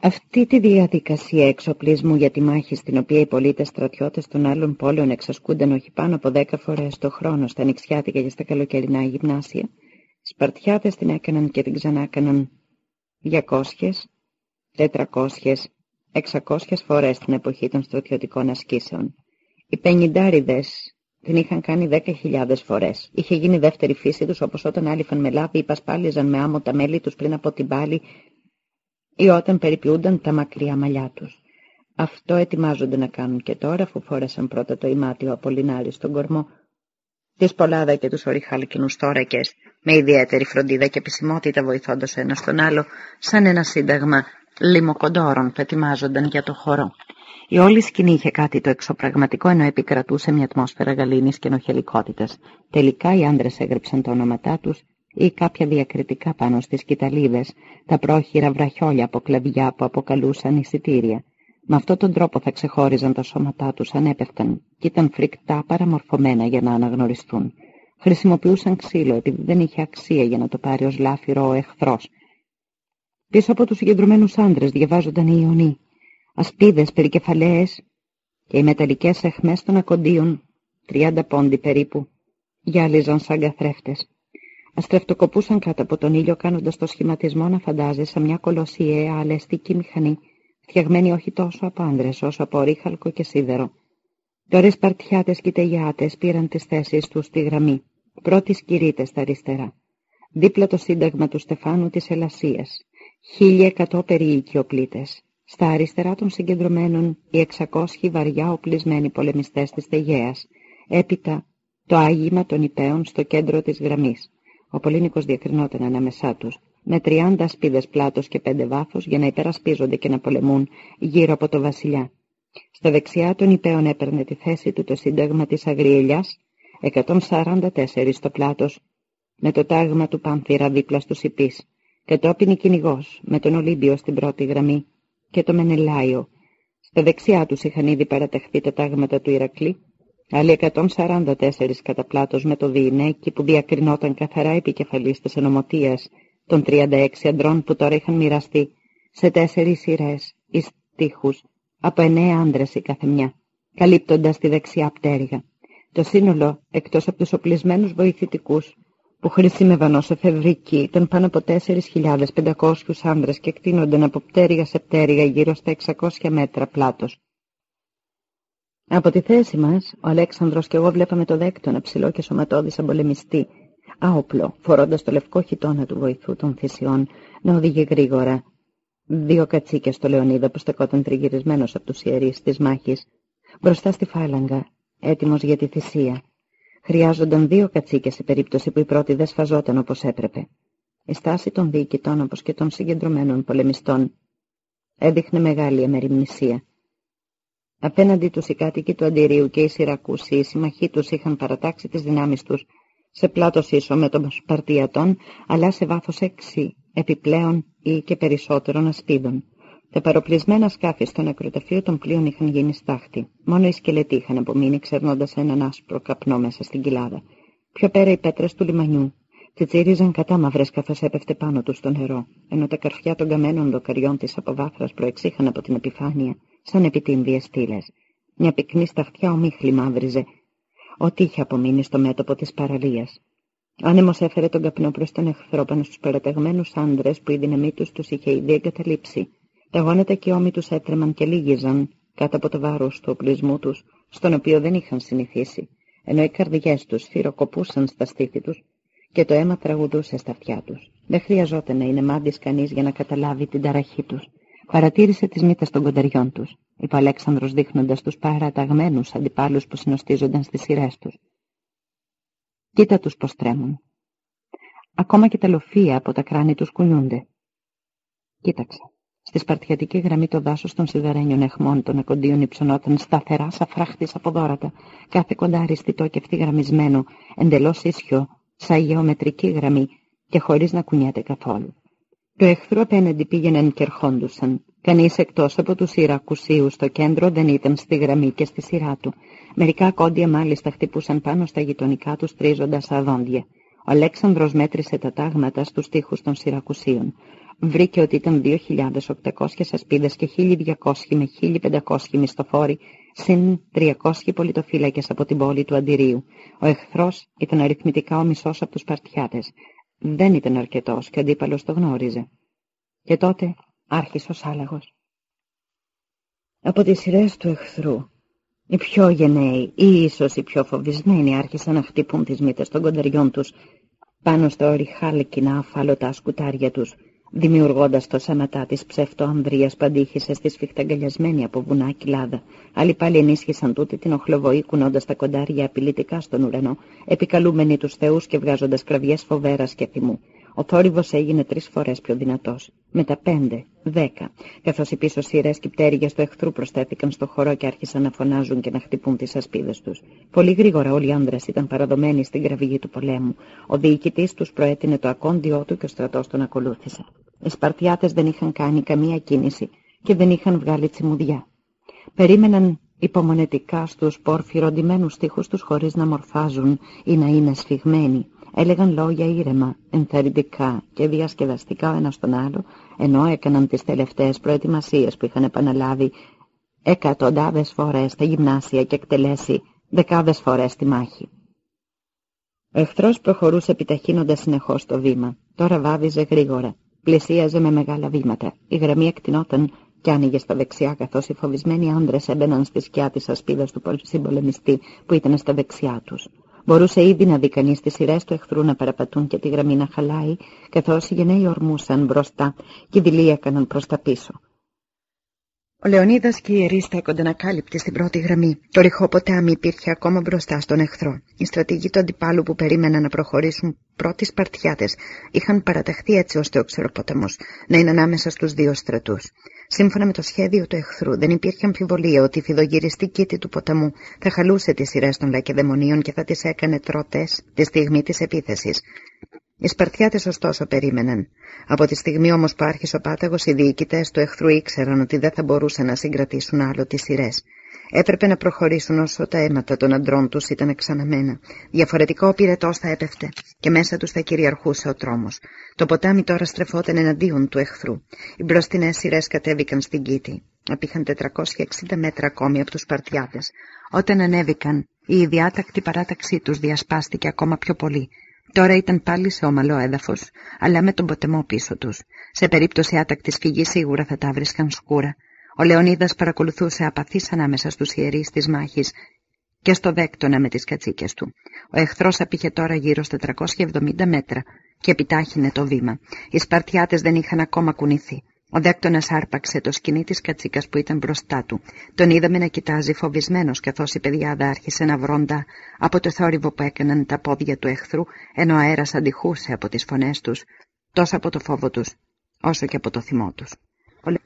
Αυτή τη διαδικασία εξοπλισμού για τη μάχη στην οποία οι πολίτες στρατιώτες των άλλων πόλεων εξασκούνταν όχι πάνω από δέκα φορές το χρόνο στα νηξιάτικα και στα καλοκαιρινά γυμνάσια, οι Σπαρτιάτες την έκαναν και την ξανά έκαναν 200, 400, 600 φορές την εποχή των στρατιωτικών ασκήσεων. Οι πενιντάριδες την είχαν κάνει 10.000 φορές. Είχε γίνει δεύτερη φύση τους όπως όταν άλυφαν με λάβη ή πασπάλιζαν με άμμο τα μέλη τους πριν από την πάλη ή όταν περιποιούνταν τα μακριά μαλλιά τους. Αυτό ετοιμάζονται να κάνουν και τώρα αφού φόρεσαν πρώτα το ημάτιο Απολινάρι στον κορμό της Πολάδα και τους οριχάλκινους τόρακες με ιδιαίτερη φροντίδα και επισημότητα βοηθώντας ένα στον άλλο σαν ένα σύνταγμα λιμοκοντόρων που ετοιμάζονταν για το χώρο. Η όλη σκηνή είχε κάτι το εξωπραγματικό ενώ επικρατούσε μια ατμόσφαιρα γαλήνης και νοχελικότητας. Τελικά οι άντρες έγραψαν τα ονόματά τους ή κάποια διακριτικά πάνω στις κοιταλίδες, τα πρόχειρα βραχιόλια από κλαδιά που αποκαλούσαν εισιτήρια. Με αυτόν τον τρόπο θα ξεχώριζαν τα σώματά τους αν έπεφταν και ήταν φρικτά παραμορφωμένα για να αναγνωριστούν. Χρησιμοποιούσαν ξύλο επειδή δεν είχε αξία για να το πάρει ως λάφυρο ο εχθρός. Πίσω από τους συγκεντρωμένους άντρες διαβάζονταν οι Ιωνοί, ασπίδες, περικεφαλαίες και οι μεταλλικές εχμές των ακοντίων, τριάντα πόντι περίπου, γυάλιζαν σαν καθρέφτες. Αστρεφτοκοπούσαν κάτω από τον ήλιο κάνοντας το σχηματισμό να φαντάζει σαν μια κολοσιαία αλεστική μηχανή, φτιαγμένη όχι τόσο από άντρες όσο από ρίχαλκο και σίδερο. Τώρα οι Σπαρτιάτες και οι Τεγιάτες πήραν τις θέσεις τους στη γραμμή, πρώτοι σκυρίτες στα αριστερά. Δίπλα το σύνταγμα του Στεφάνου της Ελασίας, 1100 περιοικιοπλήτες. Στα αριστερά των συγκεντρωμένων οι 600 βαριά οπλισμένοι πολεμιστές της Τεγέας. Έπειτα το άγημα των υπέων στο κέντρο της γραμμής. Ο Πολύνικος διακρινόταν ανάμεσά τους, με 30 σπίδες πλάτος και πέντε βάθος για να υπερασπίζονται και να πολεμούν γύρω από το βασιλιά. Στα δεξιά των υπέων έπαιρνε τη θέση του το σύνταγμα της Αγριελιάς, 144 στο πλάτος, με το τάγμα του Πάνθυρα δίπλα στους υπείς, κατόπιν η κυνηγός, με τον Ολύμπιο στην πρώτη γραμμή και το Μενελάιο. Στα δεξιά τους είχαν ήδη παρατεχθεί τα τάγματα του Ηρακλή, άλλοι 144 κατά πλάτος με το Διηνέκι που διακρινόταν καθαρά επικεφαλής της ενωμοτίας των 36 αντρών που τώρα είχαν μοιραστεί σε τέσσερις σειρές εις τείχους από εννέα άντρες η καθεμιά, καλύπτοντας τη δεξιά πτέρυγα. Το σύνολο, εκτός από τους οπλισμένους βοηθητικούς, που χρησιμεύαν ως εφευρικοί, ήταν πάνω από 4.500 άνδρες και εκτείνονταν από πτέρυγα σε πτέρυγα γύρω στα 600 μέτρα πλάτος. Από τη θέση μας, ο Αλέξανδρος και εγώ βλέπαμε το δέκτονα ψηλό και σωματώδης σαν πολεμιστή, άοπλο, φορώντας το λευκό χιτόνα του βοηθού των θυσιών, να οδηγεί γρήγορα. Δύο κατσίκες στο Λεωνίδα που στεκόταν τριγυρισμένος από τους ιερείς της μάχης, μπροστά στη φάλαγγα, έτοιμος για τη θυσία. Χρειάζονταν δύο κατσίκες σε περίπτωση που η πρώτη δεν σφαζόταν όπως έπρεπε. Η στάση των διοικητών όπως και των συγκεντρωμένων πολεμιστών έδειχνε μεγάλη αμεριμνησία. Απέναντι τους οι κάτοικοι του Αντιρίου και οι Σιρακούσοι, οι συμμαχοί τους είχαν παρατάξει τις δυνάμεις τους σε πλάτος ίσο με των Σπαρτιατών, αλλά σε βάθος έξι επιπλέον ή και περισσότερων ασπίδων. Τα παροπλισμένα σκάφη στο νεκροταφείο των πλοίων είχαν γίνει στάχτη. Μόνο οι σκελετοί είχαν απομείνει, ξερνώντας έναν άσπρο καπνό μέσα στην κοιλάδα. Πιο πέρα οι πέτρες του λιμανιού τσιτσίριζαν κατάμαυρε καθώς έπεφτε πάνω τους στο νερό, ενώ τα καρφιά των καμένων δοκαριών της αποβάθρα προεξήχαν από την επιφάνεια, σαν επιτύμβιες στήλες. Μια πυκνή σταχτιά ομίχλη μαύριζε, ό,τι είχε απομείνει στο μέτωπο της παραλίας. Άνεμος έφερε τον καπνό προς τον εχθρό πάνω στους παραταγμένου άντρε που η δύναμή τους τους είχε ήδη εγκαταλείψει. Τα γόνατα και ώμοι τους έτρεμαν και λίγιζαν κάτω από το βάρος του οπλισμού τους, στον οποίο δεν είχαν συνηθίσει, ενώ οι καρδιές τους θυροκοπούσαν στα στήθη τους και το αίμα τραγουδούσε στα αυτιά τους. Δεν χρειαζόταν να είναι μάντης κανείς για να καταλάβει την ταραχή τους. Παρατήρησε τις μύτες των κονταριών τους, είπε ο Αλέξανδρος δείχνοντας τους παραταγμένους αντιπάλους που συνοστίζονταν στις σειρές τους. Κοίτα τους πως τρέμουν. Ακόμα και τα λοφεία από τα κράνη τους κουνιούνται. Κοίταξε. Στη σπαρτιατική γραμμή το δάσος των σιδερένιων εχμών των ακοντίων υψωνόταν σταθερά σαν φράχτης από δόρατα, κάθε κοντά αριστητό και ευθυγραμμισμένο, εντελώς ίσιο, σαν γεωμετρική γραμμή και χωρίς να κουνιέται καθόλου. Το εχθρό απέναντι πήγαιναν και ερχόντουσαν. Κανείς εκτός από τους Ιρακουσίους στο κέντρο δεν ήταν στη γραμμή και στη σειρά του. Μερικά κόντια μάλιστα χτυπούσαν πάνω στα γειτονικά τους τρίζοντας αδόντια. Ο Αλέξανδρος μέτρησε τα τάγματα στους τοίχους των Σιρακουσίων βρήκε ότι ήταν 2.800 ασπίδες και 1.200 με 1.500 μισθοφόροι, συν 300 πολιτοφύλακες από την πόλη του Αντιρίου. Ο εχθρός ήταν αριθμητικά ο μισός από τους Παρτιάτες. Δεν ήταν αρκετός και ο αντίπαλος το γνώριζε. Και τότε άρχισε ο Σάλαγος. Από τις σειρές του εχθρού, οι πιο γενναίοι ή ίσως οι πιο φοβισμένοι άρχισαν να χτυπούν τις μύτες των κονταριών τους πάνω στα ορυχάλκινα αφάλωτα σκουτάρια τους δημιουργώντας το σαματά της ψευτοανδρίας που αντίχησε στη σφιχταγκαλιασμένη από βουνά κοιλάδα. Άλλοι πάλι ενίσχυσαν τούτη την οχλοβοή κουνώντας τα κοντάρια απειλητικά στον ουρανό, επικαλούμενοι τους θεούς και βγάζοντας κραυγές φοβέρας και θυμού. Ο θόρυβος έγινε τρεις φορές πιο δυνατός. Μετά πέντε, δέκα, καθώς οι πίσω σειρές και πτέρυγες του εχθρού προσθέθηκαν στο χώρο και άρχισαν να φωνάζουν και να χτυπούν τις ασπίδες τους. Πολύ γρήγορα όλοι οι άνδρες ήταν παραδομένοι στην κραυγή του πολέμου. Ο διοικητής τους προέτεινε το ακόντιό του και ο στρατός τον ακολούθησε. Οι Σπαρτιάτες δεν είχαν κάνει καμία κίνηση και δεν είχαν βγάλει τσιμουδιά. Περίμεναν υπομονετικά στους πορφυροντημένους στίχους τους χωρίς να μορφάζουν ή να είναι σφιγμένοι. Έλεγαν λόγια ήρεμα, ενθαρρυντικά και διασκεδαστικά ο ένας τον άλλο, ενώ έκαναν τις τελευταίες προετοιμασίες που είχαν επαναλάβει εκατοντάδες φορές στα γυμνάσια και εκτελέσει δεκάδες φορές τη μάχη. Ο εχθρός προχωρούσε επιταχύνοντας συνεχώς το βήμα. Τώρα βάδιζε γρήγορα. Πλησίαζε με μεγάλα βήματα. Η γραμμή εκτινόταν και άνοιγε στα δεξιά καθώς οι φοβισμένοι άντρες έμπαιναν στη σκιά της ασπίδας του συμπολεμιστή που ήταν στα δεξιά τους. Μπορούσε ήδη να δει κανείς τις σειρές του εχθρού να παραπατούν και τη γραμμή να χαλάει, καθώς οι γενναίοι ορμούσαν μπροστά και οι δειλοί έκαναν προς τα πίσω. Ο Λεωνίδας και οι ιερείς στέκονταν ακάλυπτοι στην πρώτη γραμμή. Το ρηχό ποτάμι υπήρχε ακόμα μπροστά στον εχθρό. Οι στρατηγοί του αντιπάλου που περίμεναν να προχωρήσουν πρώτοι Σπαρτιάτες είχαν παραταχθεί έτσι ώστε ο ξεροπόταμος να είναι ανάμεσα στους δύο στρατούς. Σύμφωνα με το σχέδιο του εχθρού, δεν υπήρχε αμφιβολία ότι η φιδογυριστή κήτη του ποταμού θα χαλούσε τις σειρές των λακεδαιμονίων και θα τις έκανε τρότες τη στιγμή της επίθεσης. Οι Σπαρτιάτες ωστόσο περίμεναν. Από τη στιγμή όμως που άρχισε ο πάταγος, οι διοικητές του εχθρού ήξεραν ότι δεν θα μπορούσαν να συγκρατήσουν άλλο τις σειρές. Έπρεπε να προχωρήσουν όσο τα αίματα των αντρών τους ήταν εξαναμένα. Διαφορετικά ο πυρετός θα έπεφτε και μέσα τους θα κυριαρχούσε ο τρόμος. Το ποτάμι τώρα στρεφόταν εναντίον του εχθρού. Οι μπροστινές σειρές κατέβηκαν στην κήτη. Απήχαν 460 μέτρα ακόμη από τους Σπαρτιάτες. Όταν ανέβηκαν, η ιδιάτακτη παράταξή τους διασπάστηκε ακόμα πιο πολύ. Τώρα ήταν πάλι σε ομαλό έδαφος, αλλά με τον ποτεμό πίσω τους. Σε περίπτωση άτακτης φυγής σίγουρα θα τα βρίσκαν σκούρα. Ο Λεωνίδας παρακολουθούσε απαθής ανάμεσα στους ιερείς της μάχης και στο δέκτονα με τις κατσίκες του. Ο εχθρός απήχε τώρα γύρω στα 470 μέτρα και επιτάχυνε το βήμα. Οι Σπαρτιάτες δεν είχαν ακόμα κουνηθεί. Ο δέκτονας άρπαξε το σκηνή της κατσίκας που ήταν μπροστά του. Τον είδαμε να κοιτάζει φοβισμένος καθώς η παιδιάδα άρχισε να βρόντα από το θόρυβο που έκαναν τα πόδια του εχθρού ενώ ο αέρας αντιχούσε από τις φωνές τους τόσο από το φόβο τους όσο και από το θυμό τους.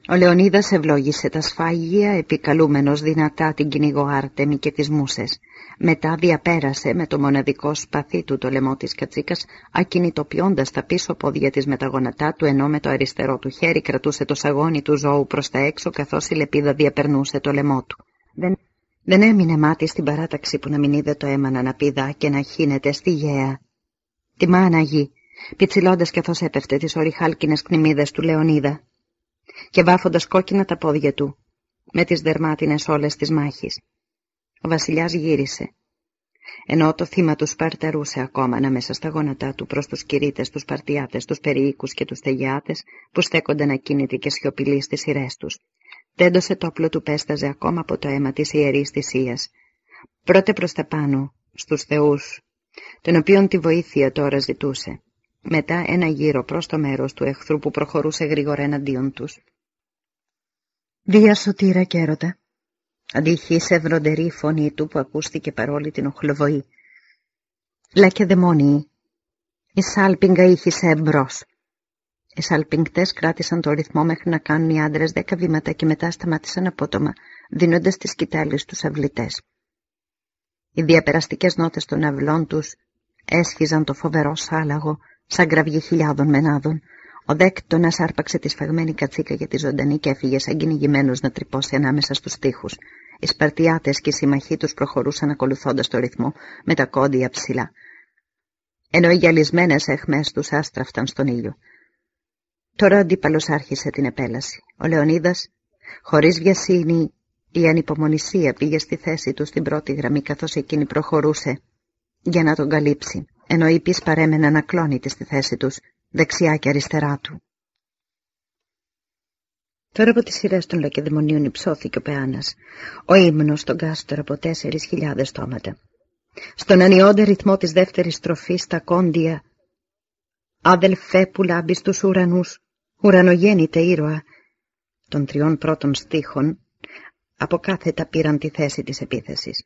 Ο Λεωνίδας ευλόγησε τα σφάγια επικαλούμενος δυνατά την κυνηγό Άρτεμι και τις μουσες. Μετά διαπέρασε με το μοναδικό σπαθί του το λαιμό της κατσίκας, ακινητοποιώντας τα πίσω πόδια της με τα γόνατά του, ενώ με το αριστερό του χέρι κρατούσε το σαγόνι του ζώου προς τα έξω, καθώς η λεπίδα διαπερνούσε το λαιμό του. Δεν, δεν έμεινε μάτι στην παράταξη που να μην είδε το αίμα να αναπηδά και να χύνεται στη γέα. Τη μάνα γη, πιτσιλώντας καθώς έπεφτε τις οριχάλκινες κνημίδες του Λεωνίδα και βάφοντας κόκκινα τα πόδια του, με τις δερμάτινες όλες της μάχης. Ο βασιλιάς γύρισε, ενώ το θύμα του σπαρταρούσε ακόμα ανάμεσα στα γόνατά του προς τους κηρύτες, τους παρτιάτες, τους περιοίκους και τους θεγιάτες που στέκονταν ακίνητοι και σιωπηλοί στις σειρές τους. Τέντωσε το όπλο του πέσταζε ακόμα από το αίμα της ιερής θυσίας. Πρώτε προς τα πάνω, στους θεούς, τον οποίον τη βοήθεια τώρα ζητούσε. Μετά ένα γύρο προς το μέρος του εχθρού που προχωρούσε γρήγορα εναντίον τους. «Δία σωτήρα και έρωτα», αντιχύσε βροντερή φωνή του που ακούστηκε παρόλη την οχλοβοή. «Λα και δαιμόνιοι, η σάλπιγγα ήχησε εμπρός». Οι σαλπιγκτές κράτησαν το ρυθμό μέχρι να κάνουν οι άντρες δέκα βήματα και μετά σταμάτησαν απότομα, δίνοντας τις κοιτάλεις στους αυλητές. Οι διαπεραστικές νότες των αυλών τους έσχιζαν το φοβερό σάλαγο σαν κραυγή χιλιάδων μενάδων. Ο δέκτονα άρπαξε τη σφαγμένη κατσίκα για τη ζωντανή και έφυγε σαν κυνηγημένος να τρυπώσει ανάμεσα στους τοίχους. Οι Σπαρτιάτες και οι συμμαχοί τους προχωρούσαν ακολουθώντας το ρυθμό με τα κόντια ψηλά. Ενώ οι γυαλισμένες αιχμές τους άστραφταν στον ήλιο. Τώρα ο αντίπαλος άρχισε την επέλαση. Ο Λεωνίδας, χωρίς βιασύνη ή ανυπομονησία, πήγε στη θέση του στην πρώτη γραμμή καθώς εκείνη προχωρούσε για να τον καλύψει ενώ οι πεις παρέμεναν ακλόνητοι στη θέση τους, δεξιά και αριστερά του. Τώρα από τις σειρές των λακεδαιμονίων υψώθηκε ο Πεάνας, ο ύμνος των κάστορα από τέσσερις χιλιάδες στόματα. Στον ανιόντα ρυθμό της δεύτερης στροφής στα κόντια, «Αδελφέ που λάμπεις τους ουρανούς, ουρανογέννητε ήρωα», των τριών πρώτων στίχων, από κάθετα πήραν τη θέση της επίθεσης.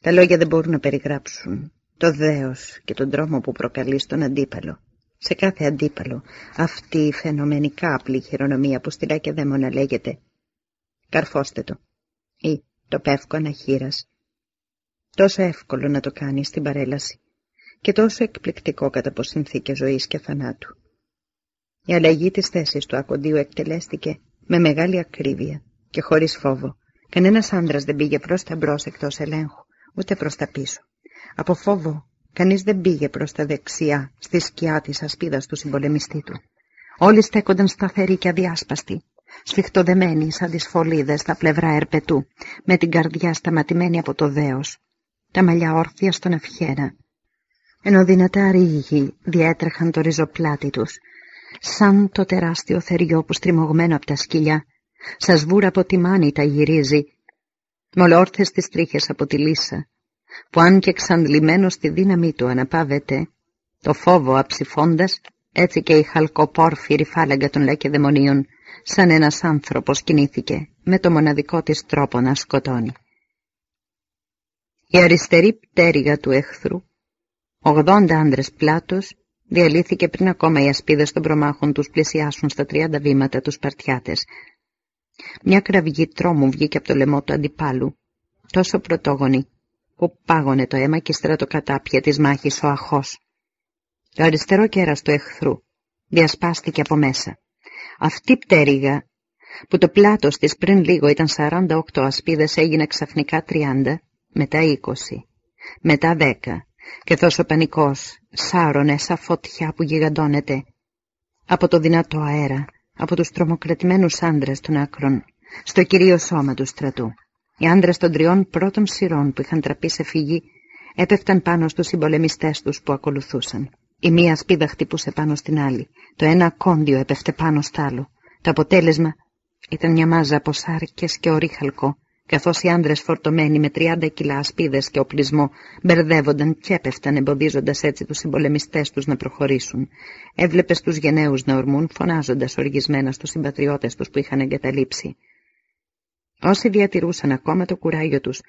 Τα λόγια δεν μπορούν να περιγράψουν το δέος και τον τρόμο που προκαλεί στον αντίπαλο. Σε κάθε αντίπαλο αυτή η φαινομενικά απλή χειρονομία που στη και δαίμονα λέγεται «Καρφώστε το» ή «Το πεύκο αναχείρας». Τόσο εύκολο να το κάνεις στην παρέλαση και τόσο εκπληκτικό κατά από συνθήκες ζωής και θανάτου. Η αλλαγή της θέσης του ακοντίου εκτελέστηκε με μεγάλη ακρίβεια και χωρίς φόβο. Κανένας άντρας δεν πήγε προς τα μπρος εκτός ελέγχου, ούτε προς τα πίσω. Από φόβο, κανείς δεν πήγε προς τα δεξιά, στη σκιά της ασπίδας του συμπολεμιστή του. Όλοι στέκονταν σταθεροί και αδιάσπαστοι, σφιχτοδεμένοι σαν τις φωλίδες στα πλευρά ερπετού, με την καρδιά σταματημένη από το δέος, τα μαλλιά όρθια στον ευχένα, ενώ δυνατά ρίγοι διέτρεχαν το ριζοπλάτι τους, σαν το τεράστιο θεριό που στριμωγμένο από τα σκυλιά, σα σβούρα από τη μάνη τα γυρίζει, μολόρθες τις τρίχες από τη λύσα, που αν και εξαντλημένο στη δύναμή του αναπάβεται, το φόβο αψηφώντας, έτσι και η χαλκοπόρφυρη φάλαγγα των λακεδαιμονίων, σαν ένας άνθρωπος κινήθηκε με το μοναδικό της τρόπο να σκοτώνει. Η αριστερή πτέρυγα του εχθρού, ογδόντα άντρες πλάτος, διαλύθηκε πριν ακόμα οι ασπίδες των προμάχων τους πλησιάσουν στα τριάντα βήματα τους Σπαρτιάτες. Μια κραυγή τρόμου βγήκε από το λαιμό του αντιπάλου, τόσο πρωτόγονη, που πάγωνε το αίμα και στρατοκατάπια της μάχης ο αχός. Το αριστερό κέρας του εχθρού διασπάστηκε από μέσα. Αυτή πτέρυγα, που το πλάτος της πριν λίγο ήταν 48 ασπίδες, έγινε ξαφνικά 30, μετά 20, μετά 10, και ο πανικός σάρωνε σαν φωτιά που γιγαντώνεται από το δυνατό αέρα, από τους τρομοκρατημένους άντρες των άκρων, στο κυρίω σώμα του στρατού. Οι άντρες των τριών πρώτων σειρών που είχαν τραπεί σε φυγή έπεφταν πάνω στους συμπολεμιστές τους που ακολουθούσαν. Η μία σπίδα χτυπούσε πάνω στην άλλη. Το ένα κόντιο έπεφτε πάνω στ' άλλο. Το αποτέλεσμα ήταν μια μάζα από σάρκες και ορίχαλκο, καθώς οι άντρες φορτωμένοι με 30 κιλά ασπίδες και οπλισμό μπερδεύονταν και έπεφταν εμποδίζοντας έτσι τους συμπολεμιστές τους να προχωρήσουν. Έβλεπες τους γενναίους να ορμούν φωνάζοντας οργισμένα στους συμπατριώτες τους που είχαν εγκαταλείψει. Όσοι διατηρούσαν ακόμα το κουράγιο τους,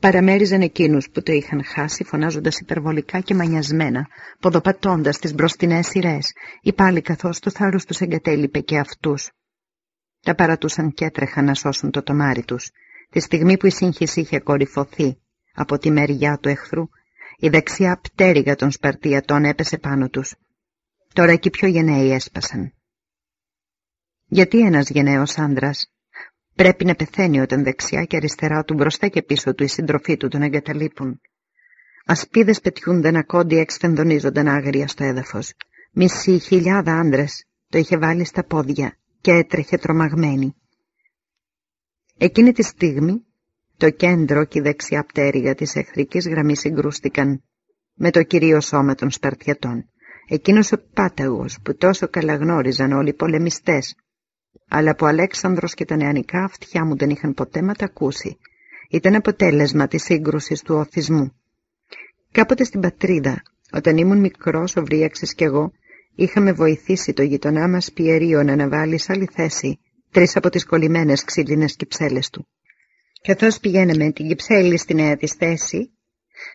παραμέριζαν εκείνους που το είχαν χάσει φωνάζοντας υπερβολικά και μανιασμένα, ποδοπατώντας τις μπροστινές σειρές, ή πάλι καθώς το θάρρος τους εγκατέλειπε και αυτούς. Τα παρατούσαν και έτρεχαν να σώσουν το τομάρι τους. Τη στιγμή που η σύγχυση είχε κορυφωθεί από τη μεριά του εχθρού, η δεξιά πτέρυγα των Σπαρτιατών έπεσε πάνω τους. Τώρα και πιο γενναίοι έσπασαν. Γιατί ένας γενναίος άντρας πρέπει να πεθαίνει όταν δεξιά και αριστερά του μπροστά και πίσω του η συντροφή του τον εγκαταλείπουν. Ασπίδες πετιούνταν ακόντι εξφενδονίζονταν άγρια στο έδαφος. Μισή χιλιάδα άντρες το είχε βάλει στα πόδια και έτρεχε τρομαγμένη. Εκείνη τη στιγμή το κέντρο και η δεξιά πτέρυγα της εχθρικής γραμμής συγκρούστηκαν με το κυρίως σώμα των Σπαρτιατών. Εκείνος ο πάταγος που τόσο καλά γνώριζαν όλοι οι πολεμιστές, αλλά που ο Αλέξανδρος και τα νεανικά αυτιά μου δεν είχαν ποτέ ματακούσει, ήταν αποτέλεσμα της σύγκρουσης του οθισμού. Κάποτε στην πατρίδα, όταν ήμουν μικρός ο Βρίαξης κι εγώ, είχαμε βοηθήσει το γειτονά μας Πιερίο να αναβάλει σε άλλη θέση τρεις από τις κολλημένες ξύλινες κυψέλες του. Καθώς πηγαίναμε την κυψέλη στη νέα της θέση,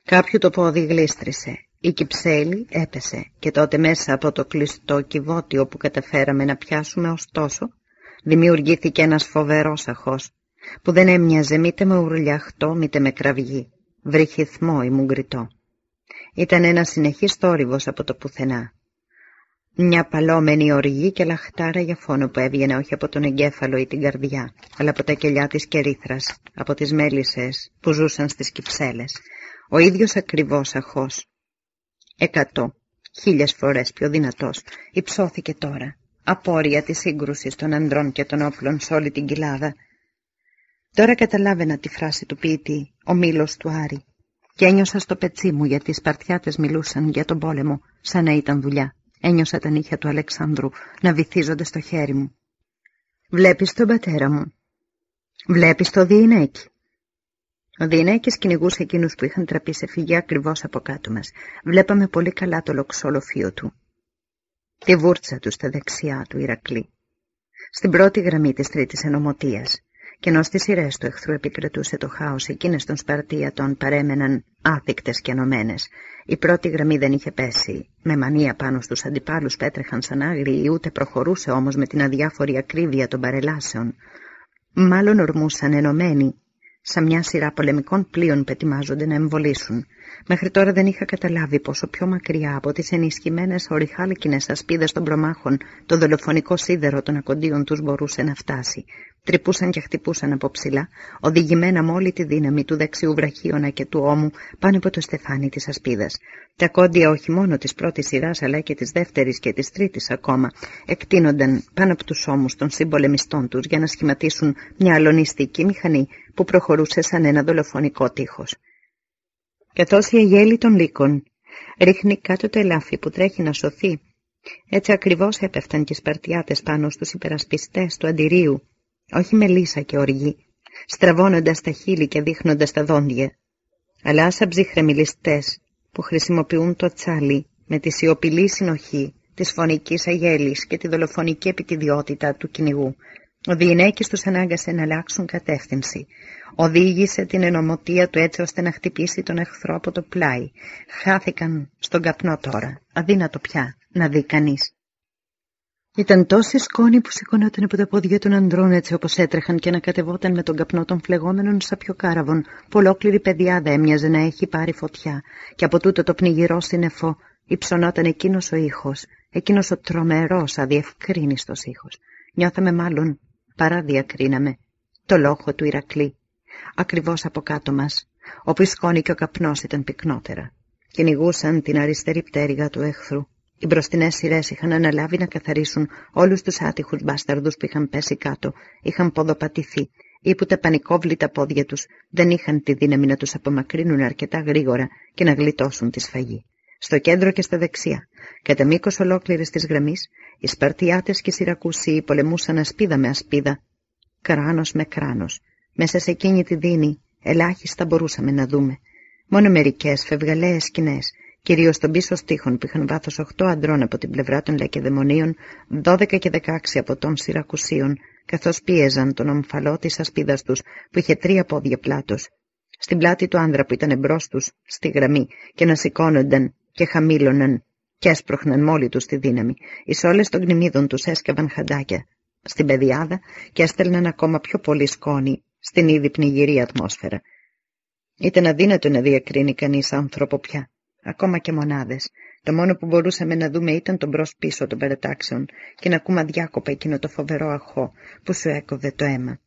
κάποιο το πόδι γλίστρησε. Η κυψέλη έπεσε και τότε μέσα από το κλειστό κυβότιο που καταφέραμε να πιάσουμε ωστόσο δημιουργήθηκε ένας φοβερός αχός που δεν έμοιαζε μήτε με ουρλιαχτό μήτε με κραυγή, βρυχυθμό ή μουγκριτό. Ήταν ένας συνεχής θόρυβος από το πουθενά. Μια παλόμενη οργή και λαχτάρα για φόνο που έβγαινε όχι από τον εγκέφαλο ή την καρδιά, αλλά από τα κελιά της κερίθρας, από τις μέλισσες που ζούσαν στις κυψέλες. Ο ίδιος ακριβώς αχός. Εκατό, χίλιες φορές πιο δυνατός, υψώθηκε τώρα, απόρρια της σύγκρουσης των ανδρών και των όπλων σε όλη την κοιλάδα. Τώρα καταλάβαινα τη φράση του ποιητή, ο μήλος του Άρη, και ένιωσα στο πετσί μου γιατί οι Σπαρτιάτες μιλούσαν για τον πόλεμο, σαν να ήταν δουλειά. Ένιωσα τα νύχια του Αλεξάνδρου να βυθίζονται στο χέρι μου. «Βλέπεις τον πατέρα μου. Βλέπεις το Διηνέκη». Ο Διηνέκης κυνηγούσε εκείνους που είχαν τραπεί σε φυγή ακριβώς από κάτω μας. Βλέπαμε πολύ καλά το λοξολοφείο του. Τη βούρτσα τους στα δεξιά του Ηρακλή. Στην πρώτη γραμμή της τρίτης ενωμοτίας και ενώ στις σειρές του εχθρού επικρατούσε το χάος, εκείνες των Σπαρτίατων παρέμεναν άθικτες και ενωμένες. Η πρώτη γραμμή δεν είχε πέσει. Με μανία πάνω στους αντιπάλους πέτρεχαν σαν άγριοι, ούτε προχωρούσε όμως με την αδιάφορη ακρίβεια των παρελάσεων. Μάλλον ορμούσαν ενωμένοι, σαν μια σειρά πολεμικών πλοίων που ετοιμάζονται να εμβολήσουν. Μέχρι τώρα δεν είχα καταλάβει πόσο πιο μακριά από τις ενισχυμένες ορυχάλκινες ασπίδες των προμάχων το δολοφονικό σίδερο των ακοντίων τους μπορούσε να φτάσει. Τρυπούσαν και χτυπούσαν από ψηλά, οδηγημένα με όλη τη δύναμη του δεξιού βραχίωνα και του ώμου πάνω από το στεφάνι της ασπίδας. Τα κόντια όχι μόνο της πρώτης σειράς αλλά και της δεύτερης και της τρίτης ακόμα εκτείνονταν πάνω από τους ώμους των συμπολεμιστών τους για να σχηματίσουν μια αλωνιστική μηχανή που προχωρούσε σαν ένα δολοφονικό τείχος. Καθώς η αγέλη των λύκων. Ρίχνει κάτω το ελάφι που τρέχει να σωθεί, έτσι ακριβώς έπεφταν και οι Σπαρτιάτες πάνω στους υπερασπιστές του αντιρίου, όχι με λύσα και οργή, στραβώνοντας τα χείλη και δείχνοντας τα δόντια, αλλά σαν ψυχρεμιλιστές που χρησιμοποιούν το τσάλι με τη σιωπηλή συνοχή της φωνικής αγέλης και τη δολοφονική επιτιδιότητα του κυνηγού. Ο διενέκης τους ανάγκασε να αλλάξουν κατεύθυνση. Οδήγησε την ενωμοτία του έτσι ώστε να χτυπήσει τον εχθρό από το πλάι. Χάθηκαν στον καπνό τώρα. Αδύνατο πια να δει κανείς. Ήταν τόση σκόνη που σηκωνόταν από τα πόδια των ανδρών έτσι όπως έτρεχαν και ανακατευόταν με τον καπνό των φλεγόμενων σαπιοκάραβων που ολόκληρη παιδιάδα έμοιαζε να έχει πάρει φωτιά και από τούτο το πνιγυρό σύννεφο υψωνόταν εκείνος ο ήχος, εκείνος ο τρομερός αδιευκρίνιστος ήχος. Νιώθαμε μάλλον, παρά διακρίναμε, το λόγο του Ηρακλή, ακριβώς από κάτω μας, όπου η σκόνη και ο καπνός ήταν πυκνότερα. Κυνηγούσαν την αριστερή πτέρυγα του εχθρού οι μπροστινές σειρές είχαν αναλάβει να καθαρίσουν όλους τους άτυχους μπάσταρδους που είχαν πέσει κάτω, είχαν ποδοπατηθεί. Ή που τα πανικόβλητα πόδια τους δεν είχαν τη δύναμη να τους απομακρύνουν αρκετά γρήγορα και να γλιτώσουν τη σφαγή. Στο κέντρο και στα δεξιά, κατά μήκος ολόκληρης της γραμμής, οι Σπαρτιάτες και οι Σιρακούσιοι πολεμούσαν ασπίδα με ασπίδα, κράνος με κράνος. Μέσα σε εκείνη τη δίνη, ελάχιστα μπορούσαμε να δούμε. Μόνο μερικές φευγαλαίε σκηνές κυρίως των πίσω στίχων που είχαν βάθος 8 αντρών από την πλευρά των Λακεδαιμονίων, 12 και 16 από των Σιρακουσίων, καθώς πίεζαν τον ομφαλό της ασπίδας τους που είχε τρία πόδια πλάτος. Στην πλάτη του άνδρα που ήταν εμπρός τους, στη γραμμή, και να σηκώνονταν και χαμήλωναν και έσπροχναν μόλι τους τη δύναμη. Οι σόλες των γνημίδων τους έσκαβαν χαντάκια στην πεδιάδα και έστελναν ακόμα πιο πολύ σκόνη στην ήδη πνιγυρή ατμόσφαιρα. Ήταν αδύνατο να διακρίνει κανείς άνθρωπο πια ακόμα και μονάδες. Το μόνο που μπορούσαμε να δούμε ήταν τον μπρος πίσω των περατάξεων και να ακούμε αδιάκοπα εκείνο το φοβερό αχώ που σου έκοβε το αίμα.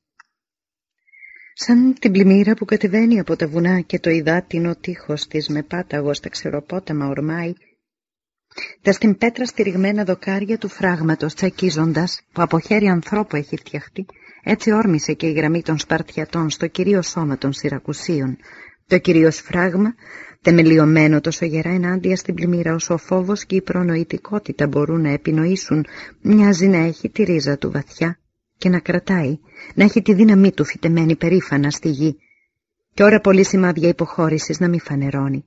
Σαν την πλημμύρα που κατεβαίνει από τα βουνά και το υδάτινο τείχος της με πάταγο στα ξεροπόταμα ορμάει, τα στην πέτρα στηριγμένα δοκάρια του φράγματος τσακίζοντας, που από χέρι ανθρώπου έχει φτιαχτεί, έτσι όρμησε και η γραμμή των Σπαρτιατών στο κυρίως σώμα των Σιρακουσίων. Το κυρίως φράγμα Τεμελιωμένο τόσο γερά ενάντια στην πλημμύρα όσο ο φόβος και η προνοητικότητα μπορούν να επινοήσουν, μοιάζει να έχει τη ρίζα του βαθιά και να κρατάει, να έχει τη δύναμή του φυτεμένη περήφανα στη γη. Και ώρα πολύ σημάδια υποχώρησης να μην φανερώνει.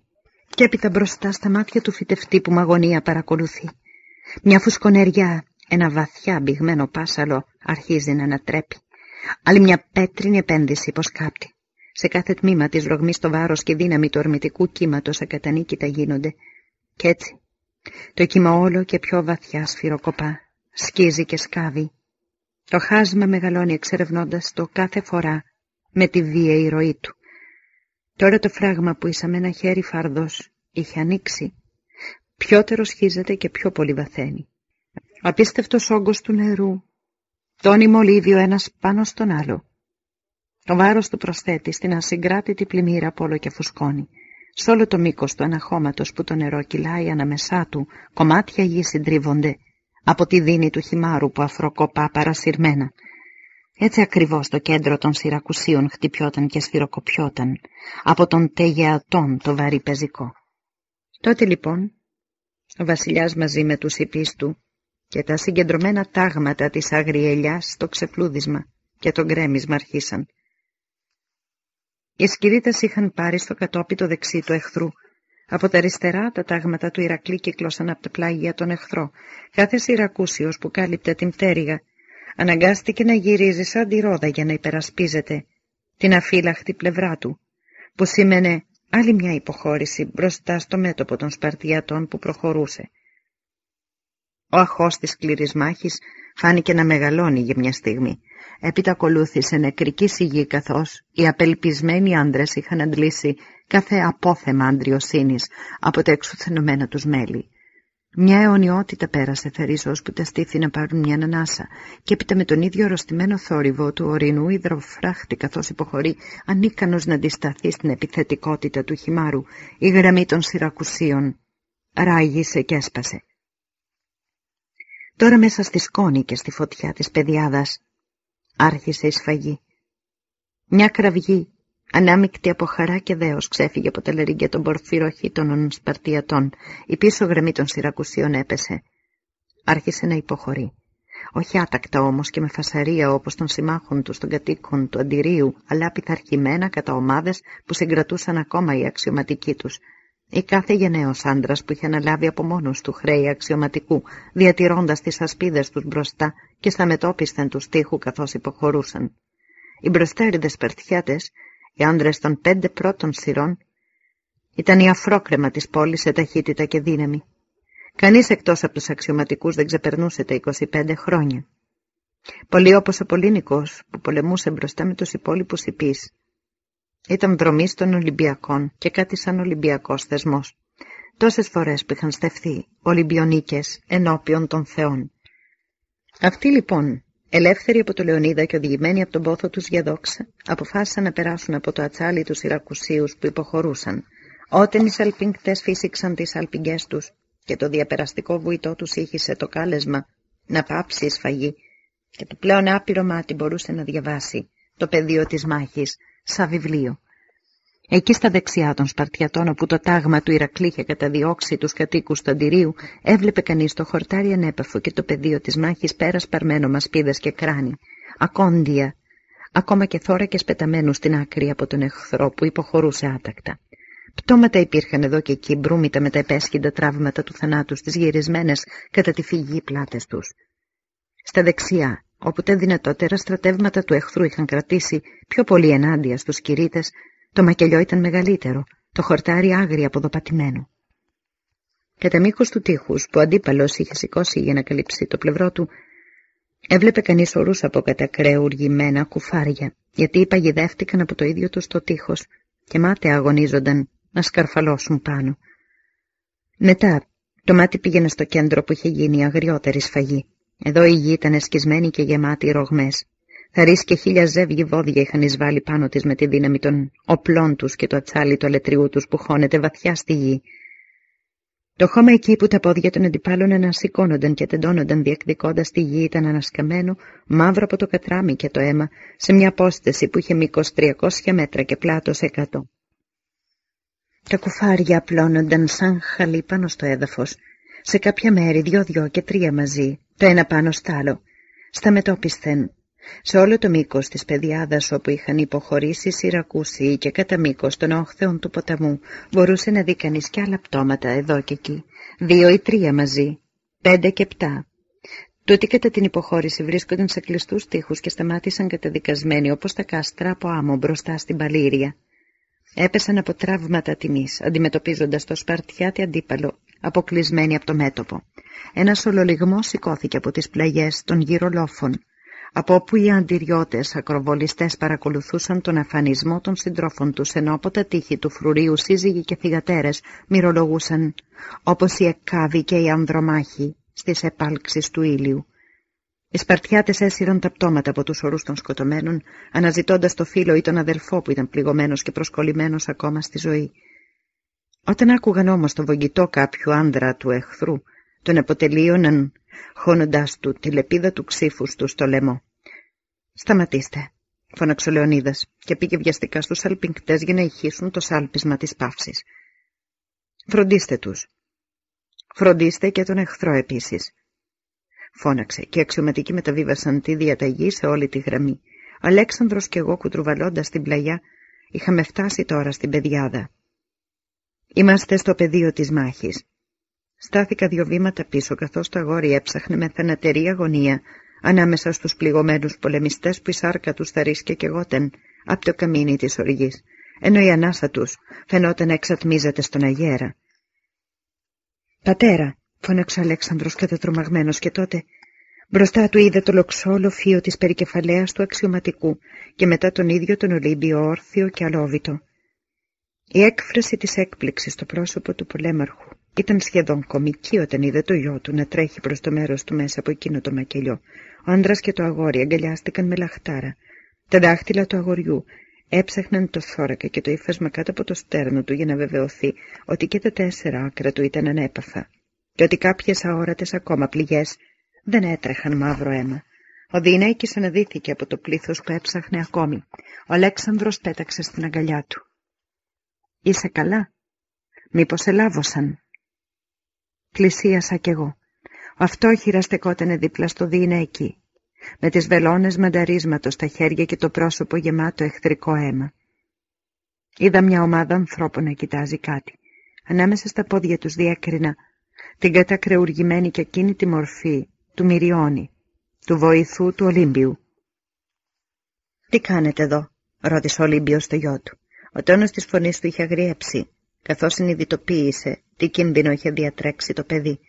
Και έπειτα μπροστά στα μάτια του φυτευτή που μαγωνία παρακολουθεί. Μια φουσκονεριά, ένα βαθιά μπηγμένο πάσαλο αρχίζει να ανατρέπει. Άλλη μια πέτρινη επένδυση υποσκάπτει. Σε κάθε τμήμα της ρογμής το βάρος και δύναμη του ορμητικού κύματος ακατανίκητα γίνονται. Κι έτσι, το κύμα όλο και πιο βαθιά σφυροκοπά, σκίζει και σκάβει. Το χάσμα μεγαλώνει εξερευνώντας το κάθε φορά με τη βίαιη ροή του. Τώρα το φράγμα που είσαμε ένα χέρι φαρδός είχε ανοίξει. Πιότερο σχίζεται και πιο πολύ βαθαίνει. Απίστευτος όγκος του νερού. Τόνι μολύβιο ένας πάνω στον άλλο. Το βάρος του προσθέτει στην ασυγκράτητη πλημμύρα από όλο και φουσκώνει. Σ' όλο το μήκος του αναχώματος που το νερό κυλάει αναμεσά του, κομμάτια γη συντρίβονται από τη δίνη του χυμάρου που αφροκοπά παρασυρμένα. Έτσι ακριβώς το κέντρο των Σιρακουσίων χτυπιόταν και σφυροκοπιόταν από τον τεγεατόν το βαρύ πεζικό. Τότε λοιπόν ο βασιλιάς μαζί με τους υπείς του και τα συγκεντρωμένα τάγματα της αγριελιάς στο ξεφλούδισμα και το γκρέμισμα αρχίσαν. Οι σκυρίτες είχαν πάρει στο κατόπι το δεξί του εχθρού. Από τα αριστερά τα τάγματα του Ηρακλή κύκλωσαν από τα πλάγια τον εχθρό. Κάθε Σιρακούσιος που κάλυπτε την πτέρυγα αναγκάστηκε να γυρίζει σαν τη ρόδα για να υπερασπίζεται την αφύλαχτη πλευρά του, που σήμαινε άλλη μια υποχώρηση μπροστά στο μέτωπο των Σπαρτιατών που προχωρούσε. Ο αχός της σκληρής μάχης φάνηκε να μεγαλώνει για μια στιγμή. Έπειτα ακολούθησε νεκρική σιγή καθώς οι απελπισμένοι άντρες είχαν αντλήσει κάθε απόθεμα αντριοσύνης από τα εξουθενωμένα τους μέλη. Μια αιωνιότητα πέρασε θερίζος που τα στήθη να πάρουν μια ανάσα και έπειτα με τον ίδιο αρρωστημένο θόρυβο του ορεινού υδροφράχτη καθώς υποχωρεί ανίκανος να αντισταθεί στην επιθετικότητα του χυμάρου η γραμμή των σειρακουσίων. Ράγισε και έσπασε. Τώρα μέσα στη σκόνη και στη φωτιά της παιδιάδας άρχισε η σφαγή. Μια κραυγή Ανάμεικτη από χαρά και δέος ξέφυγε από τα λερίγια των πορφυροχήτων Σπαρτιατών. Η πίσω γραμμή των Σιρακουσίων έπεσε. Άρχισε να υποχωρεί. Όχι άτακτα όμως και με φασαρία όπως των συμμάχων του των κατοίκων του αντιρίου, αλλά πειθαρχημένα κατά ομάδες που συγκρατούσαν ακόμα οι αξιωματικοί τους. Ή κάθε γενναίος άντρας που είχε αναλάβει από μόνος του χρέη αξιωματικού, διατηρώντας τις ασπίδες τους μπροστά και σταμετώπισθεν τους τείχου καθώς υποχωρούσαν. Οι μπροστέριδες Σπαρτιάτες οι άντρες των πέντε πρώτων σειρών ήταν η αφρόκρεμα της πόλης σε ταχύτητα και δύναμη. Κανείς εκτός από τους αξιωματικούς δεν ξεπερνούσε τα 25 χρόνια. Πολλοί όπως ο Πολύνικος που πολεμούσε μπροστά με τους υπόλοιπους υπείς. Ήταν δρομής των Ολυμπιακών και κάτι σαν Ολυμπιακός θεσμός. Τόσες φορές που είχαν στεφθεί Ολυμπιονίκες ενώπιον των θεών. Αυτοί λοιπόν Ελεύθεροι από το Λεωνίδα και οδηγημένοι από τον πόθο τους για δόξα, αποφάσισαν να περάσουν από το ατσάλι τους Ιρακουσίους που υποχωρούσαν. Όταν οι σαλπιγκτές φύσηξαν τις αλπιγγές τους και το διαπεραστικό βουητό τους ήχησε το κάλεσμα να πάψει η σφαγή και το πλέον άπειρο μάτι μπορούσε να διαβάσει το πεδίο της μάχης σαν βιβλίο. Εκεί στα δεξιά των Σπαρτιατών, όπου το τάγμα του Ηρακλή είχε καταδιώξει τους κατοίκους του Αντιρίου, έβλεπε κανείς το χορτάρι ανέπαφο και το πεδίο της μάχης πέρας σπαρμένο μασπίδες και κράνη. Ακόντια, ακόμα και θώρακες πεταμένους στην άκρη από τον εχθρό που υποχωρούσε άτακτα. Πτώματα υπήρχαν εδώ και εκεί, μπρούμητα με τα επέσχυντα τραύματα του θανάτου στις γυρισμένες κατά τη φυγή πλάτες τους. Στα δεξιά, όπου τα δυνατότερα στρατεύματα του εχθρού είχαν κρατήσει πιο πολύ ενάντια στους κηρύτες, το μακελιό ήταν μεγαλύτερο, το χορτάρι άγρια αποδοπατημένο. Κατά μήκος του τείχους που ο αντίπαλος είχε σηκώσει για να καλύψει το πλευρό του, έβλεπε κανείς ορούς από κατακρεουργημένα κουφάρια, γιατί παγιδεύτηκαν από το ίδιο του το τείχος και μάταια αγωνίζονταν να σκαρφαλώσουν πάνω. Μετά το μάτι πήγαινε στο κέντρο που είχε γίνει η αγριότερη σφαγή. Εδώ η γη ήταν εσκισμένη και γεμάτη ρογμές. Θαρείς και χίλια ζεύγη βόδια είχαν εισβάλει πάνω της με τη δύναμη των οπλών τους και το ατσάλι του αλετριού τους που χώνεται βαθιά στη γη. Το χώμα εκεί που τα πόδια των αντιπάλων ανασηκώνονταν και τεντώνονταν διεκδικώντας τη γη ήταν ανασκαμμένο, μαύρο από το κατράμι και το αίμα, σε μια απόσταση που είχε μήκος 300 μέτρα και πλάτος 100. Τα κουφάρια απλώνονταν σαν χαλί πάνω στο έδαφος, σε κάποια μέρη δυο-δυο και τρία μαζί, το ένα πάνω στ' άλλο. Στα μετόπισθεν σε όλο το μήκος της πεδιάδας όπου είχαν υποχωρήσει Σιρακούσιοι και κατά μήκος των όχθεων του ποταμού μπορούσε να δει κανείς κι άλλα πτώματα εδώ και εκεί, δύο ή τρία μαζί, πέντε και επτά. Τούτοι κατά την υποχώρηση βρίσκονταν σε κλειστούς τείχους και σταμάτησαν καταδικασμένοι όπως τα κάστρα από άμμο μπροστά στην παλήρια. Έπεσαν από τραύματα τιμής, αντιμετωπίζοντας το Σπαρτιάτι αντίπαλο, αποκλεισμένοι από το μέτωπο. Ένας ολολιγμός σηκώθηκε από τις πλαγιές των γυρολόφων από όπου οι αντιριώτες ακροβολιστές παρακολουθούσαν τον αφανισμό των συντρόφων τους, ενώ από τα τείχη του φρουρίου σύζυγοι και θυγατέρες μυρολογούσαν, όπως οι εκκάβοι και οι ανδρομάχοι στις επάλξεις του ήλιου. Οι Σπαρτιάτες έσυραν τα πτώματα από τους ορούς των σκοτωμένων, αναζητώντας το φίλο ή τον αδελφό που ήταν πληγωμένος και προσκολλημένος ακόμα στη ζωή. Όταν άκουγαν όμως το βογγητό κάποιου άνδρα του εχθρού, τον αποτελείωναν χώνοντας του τη λεπίδα του ξύφους του στο λαιμό. «Σταματήστε», φώναξε ο Λεωνίδας και πήγε βιαστικά στους αλπιγκτές για να ηχήσουν το σάλπισμα της παύσης. «Φροντίστε τους. Φροντίστε και τον εχθρό επίσης». Φώναξε και οι αξιωματικοί μεταβίβασαν τη διαταγή σε όλη τη γραμμή. Ο Αλέξανδρος και εγώ κουτρουβαλώντας την πλαγιά είχαμε φτάσει τώρα στην πεδιάδα. Είμαστε στο πεδίο της μάχης. Στάθηκα δύο βήματα πίσω καθώς το αγόρι έψαχνε με θανατερή αγωνία ανάμεσα στους πληγωμένους πολεμιστές που η σάρκα τους θα ρίσκε και γότεν από το καμίνι της οργής, ενώ η ανάσα τους φαινόταν να εξατμίζεται στον αγέρα. «Πατέρα», φώναξε ο Αλέξανδρος κατατρομαγμένος και τότε μπροστά του είδε το λοξόλο φύο της περικεφαλαίας του αξιωματικού και μετά τον ίδιο τον Ολύμπιο όρθιο και αλόβητο. Η έκφραση της έκπληξης στο πρόσωπο του πολέμαρχου ήταν σχεδόν κομική όταν είδε το γιο του να τρέχει προς το μέρος του μέσα από εκείνο το μακελιό. Ο άντρας και το αγόρι αγκαλιάστηκαν με λαχτάρα. Τα δάχτυλα του αγοριού έψαχναν το θώρακα και το ύφασμα κάτω από το στέρνο του για να βεβαιωθεί ότι και τα τέσσερα άκρα του ήταν ανέπαφα και ότι κάποιες αόρατες ακόμα πληγές δεν έτρεχαν μαύρο αίμα. Ο Διηνέκης αναδύθηκε από το πλήθος που έψαχνε ακόμη. Ο Αλέξανδρος πέταξε στην αγκαλιά του. «Είσαι καλά» Μήπως ελάβωσαν; Πλησίασα κι εγώ. Ο αυτόχειρα στεκότανε δίπλα στο διηνέκι, με τις βελόνες μανταρίσματος στα χέρια και το πρόσωπο γεμάτο εχθρικό αίμα. Είδα μια ομάδα ανθρώπων να κοιτάζει κάτι. Ανάμεσα στα πόδια τους διέκρινα την κατακρεουργημένη και τη μορφή του Μυριώνη, του βοηθού του Ολύμπιου. «Τι κάνετε εδώ» ρώτησε ο Ολύμπιος στο γιο του. Ο τόνος της φωνής του είχε αγριέψει καθώς συνειδητοποίησε τι κίνδυνο είχε διατρέξει το παιδί.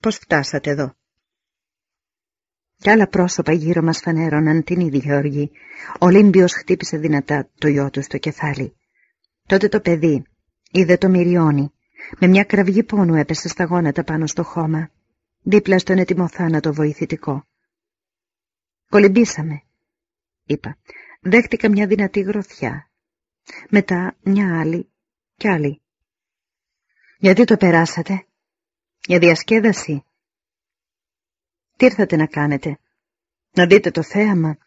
«Πώς φτάσατε εδώ» Κι άλλα πρόσωπα γύρω μας φανέρωναν την ίδια οργή. Ο Ολύμπιος χτύπησε δυνατά το γιο του στο κεφάλι. Τότε το παιδί είδε το μυριώνει. Με μια κραυγή πόνου έπεσε στα γόνατα πάνω στο χώμα. Δίπλα στον έτοιμο θάνατο βοηθητικό. «Κολυμπήσαμε», είπα. Δέχτηκα μια δυνατή γροθιά. Μετά μια άλλη κι άλλοι. Γιατί το περάσατε; Για διασκέδαση. Τι ήρθατε να κάνετε; Να δείτε το θέαμα;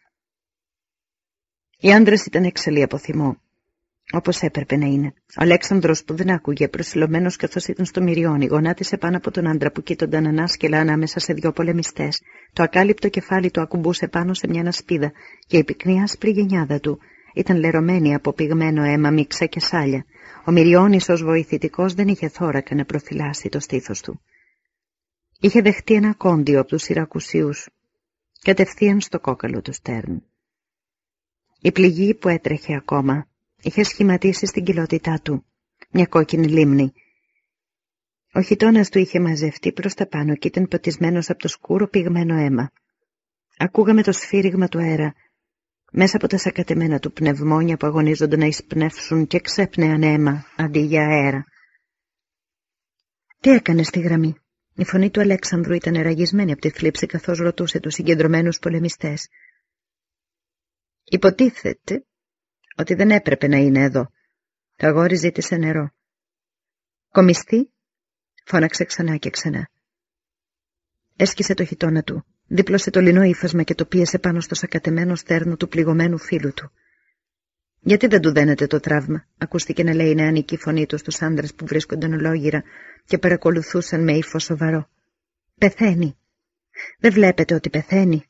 Οι άντρες ήταν έξαλλοι από θυμό. Όπως έπρεπε να είναι. Ο Αλέξανδρος που δεν άκουγε, προσιλωμένος καθώς ήταν στο μυριόνι, γονάτισε πάνω από τον άντρα που κοίτονταν ανάσκελα ανάμεσα σε δυο πολεμιστές. Το ακάλυπτο κεφάλι του ακουμπούσε πάνω σε μια ανασπίδα και η πυκνή άσπρη γενιάδα του ήταν λερωμένη από πυγμένο αίμα, μίξα και σάλια. Ο Μυριώνης ως βοηθητικός δεν είχε θώρακα να προφυλάσει το στήθος του. Είχε δεχτεί ένα κόντιο από τους Σιρακουσίους, κατευθείαν στο κόκαλο του Στέρν. Η πληγή που έτρεχε ακόμα είχε σχηματίσει στην κοιλότητά του μια κόκκινη λίμνη. Ο χιτώνας του είχε μαζευτεί προς τα πάνω και ήταν ποτισμένος από το σκούρο πυγμένο αίμα. Ακούγαμε το σφύριγμα του αέρα μέσα από τα σακατεμένα του πνευμόνια που αγωνίζονται να εισπνεύσουν και ξέπνεαν αίμα αντί για αέρα. Τι έκανε στη γραμμή; Η φωνή του Αλέξανδρου ήταν ραγισμένη από τη θλίψη καθώς ρωτούσε τους συγκεντρωμένους πολεμιστές. Υποτίθεται ότι δεν έπρεπε να είναι εδώ. Το αγόρι ζήτησε νερό. Κομιστή, φώναξε ξανά και ξανά. Έσκησε το χιτόνα του. Δίπλωσε το λινό ύφασμα και το πίεσε πάνω στο σακατεμένο στέρνο του πληγωμένου φίλου του. Γιατί δεν του δένετε το τραύμα, ακούστηκε να λέει η νεανική φωνή του στους άντρες που βρίσκονταν ολόγυρα και παρακολουθούσαν με ύφο σοβαρό. Πεθαίνει. Δεν βλέπετε ότι πεθαίνει.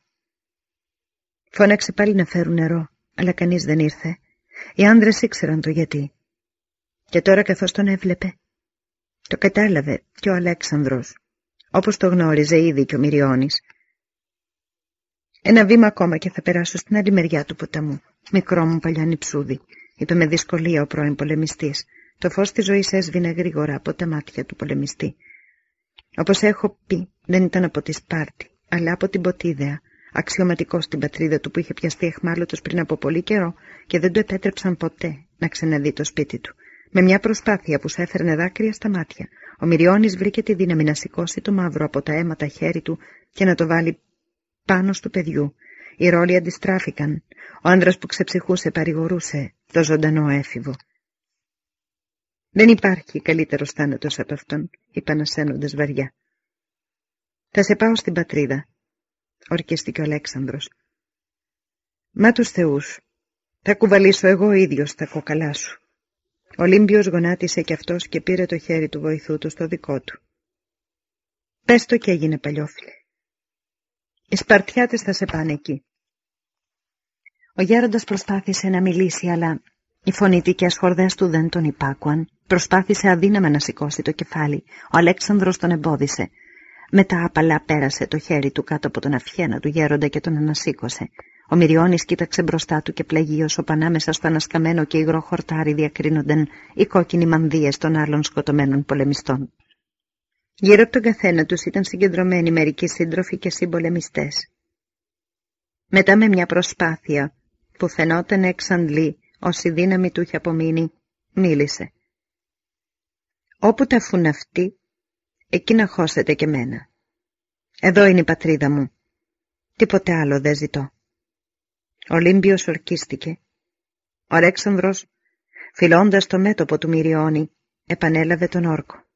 Φώναξε πάλι να φέρουν νερό, αλλά κανείς δεν ήρθε. Οι άντρες ήξεραν το γιατί. Και τώρα καθώς τον έβλεπε, το κατάλαβε και ο Αλέξανδρος, όπως το γνώριζε ήδη και ο Μυριώνης, ένα βήμα ακόμα και θα περάσω στην άλλη μεριά του ποταμού. Μικρό μου παλιάνι ψούδι, είπε με δυσκολία ο πρώην πολεμιστής. Το φως της ζωής έσβηνε γρήγορα από τα μάτια του πολεμιστή. Όπως έχω πει, δεν ήταν από τη Σπάρτη, αλλά από την Ποτίδεα, αξιωματικός στην πατρίδα του που είχε πιαστεί εχμάλωτος πριν από πολύ καιρό και δεν του επέτρεψαν ποτέ να ξαναδεί το σπίτι του. Με μια προσπάθεια που σε έφερνε δάκρυα στα μάτια, ο Μυριώνης βρήκε τη δύναμη να σηκώσει το μαύρο από τα αίματα χέρι του και να το βάλει πάνω στο παιδιού. Οι ρόλοι αντιστράφηκαν. Ο άντρας που ξεψυχούσε παρηγορούσε το ζωντανό έφηβο. Δεν υπάρχει καλύτερος θάνατος από αυτόν, είπαν ασένοντες βαριά. Θα σε πάω στην πατρίδα, ορκίστηκε ο Αλέξανδρος. Μα τους θεούς, θα κουβαλήσω εγώ ίδιος τα κόκαλά σου. Ο Ολύμπιος γονάτισε κι αυτός και πήρε το χέρι του βοηθού του στο δικό του. Πες το και έγινε παλιόφιλε. Οι Σπαρτιάτες θα σε πάνε εκεί. Ο γέροντας προσπάθησε να μιλήσει, αλλά οι φωνητικές χορδές του δεν τον υπάκουαν. Προσπάθησε αδύναμα να σηκώσει το κεφάλι. Ο Αλέξανδρος τον εμπόδισε. Μετά απαλά πέρασε το χέρι του κάτω από τον αυχένα του γέροντα και τον ανασήκωσε. Ο Μυριώνης κοίταξε μπροστά του και πλαγίως όπου ανάμεσα στο ανασκαμένο και υγρό χορτάρι διακρίνονταν οι κόκκινοι μανδύες των άλλων σκοτωμένων πολεμιστών. Γύρω από τον καθένα τους ήταν συγκεντρωμένοι μερικοί σύντροφοι και συμπολεμιστές. Μετά με μια προσπάθεια που φαινόταν εξαντλή όση δύναμη του είχε απομείνει, μίλησε. Όπου τα αυτοί, εκεί να χώσετε και μένα. Εδώ είναι η πατρίδα μου. Τίποτε άλλο δεν ζητώ. Ο Λύμπιος ορκίστηκε. Ο Αλέξανδρος, φιλώντας το μέτωπο του Μυριώνη, επανέλαβε τον όρκο.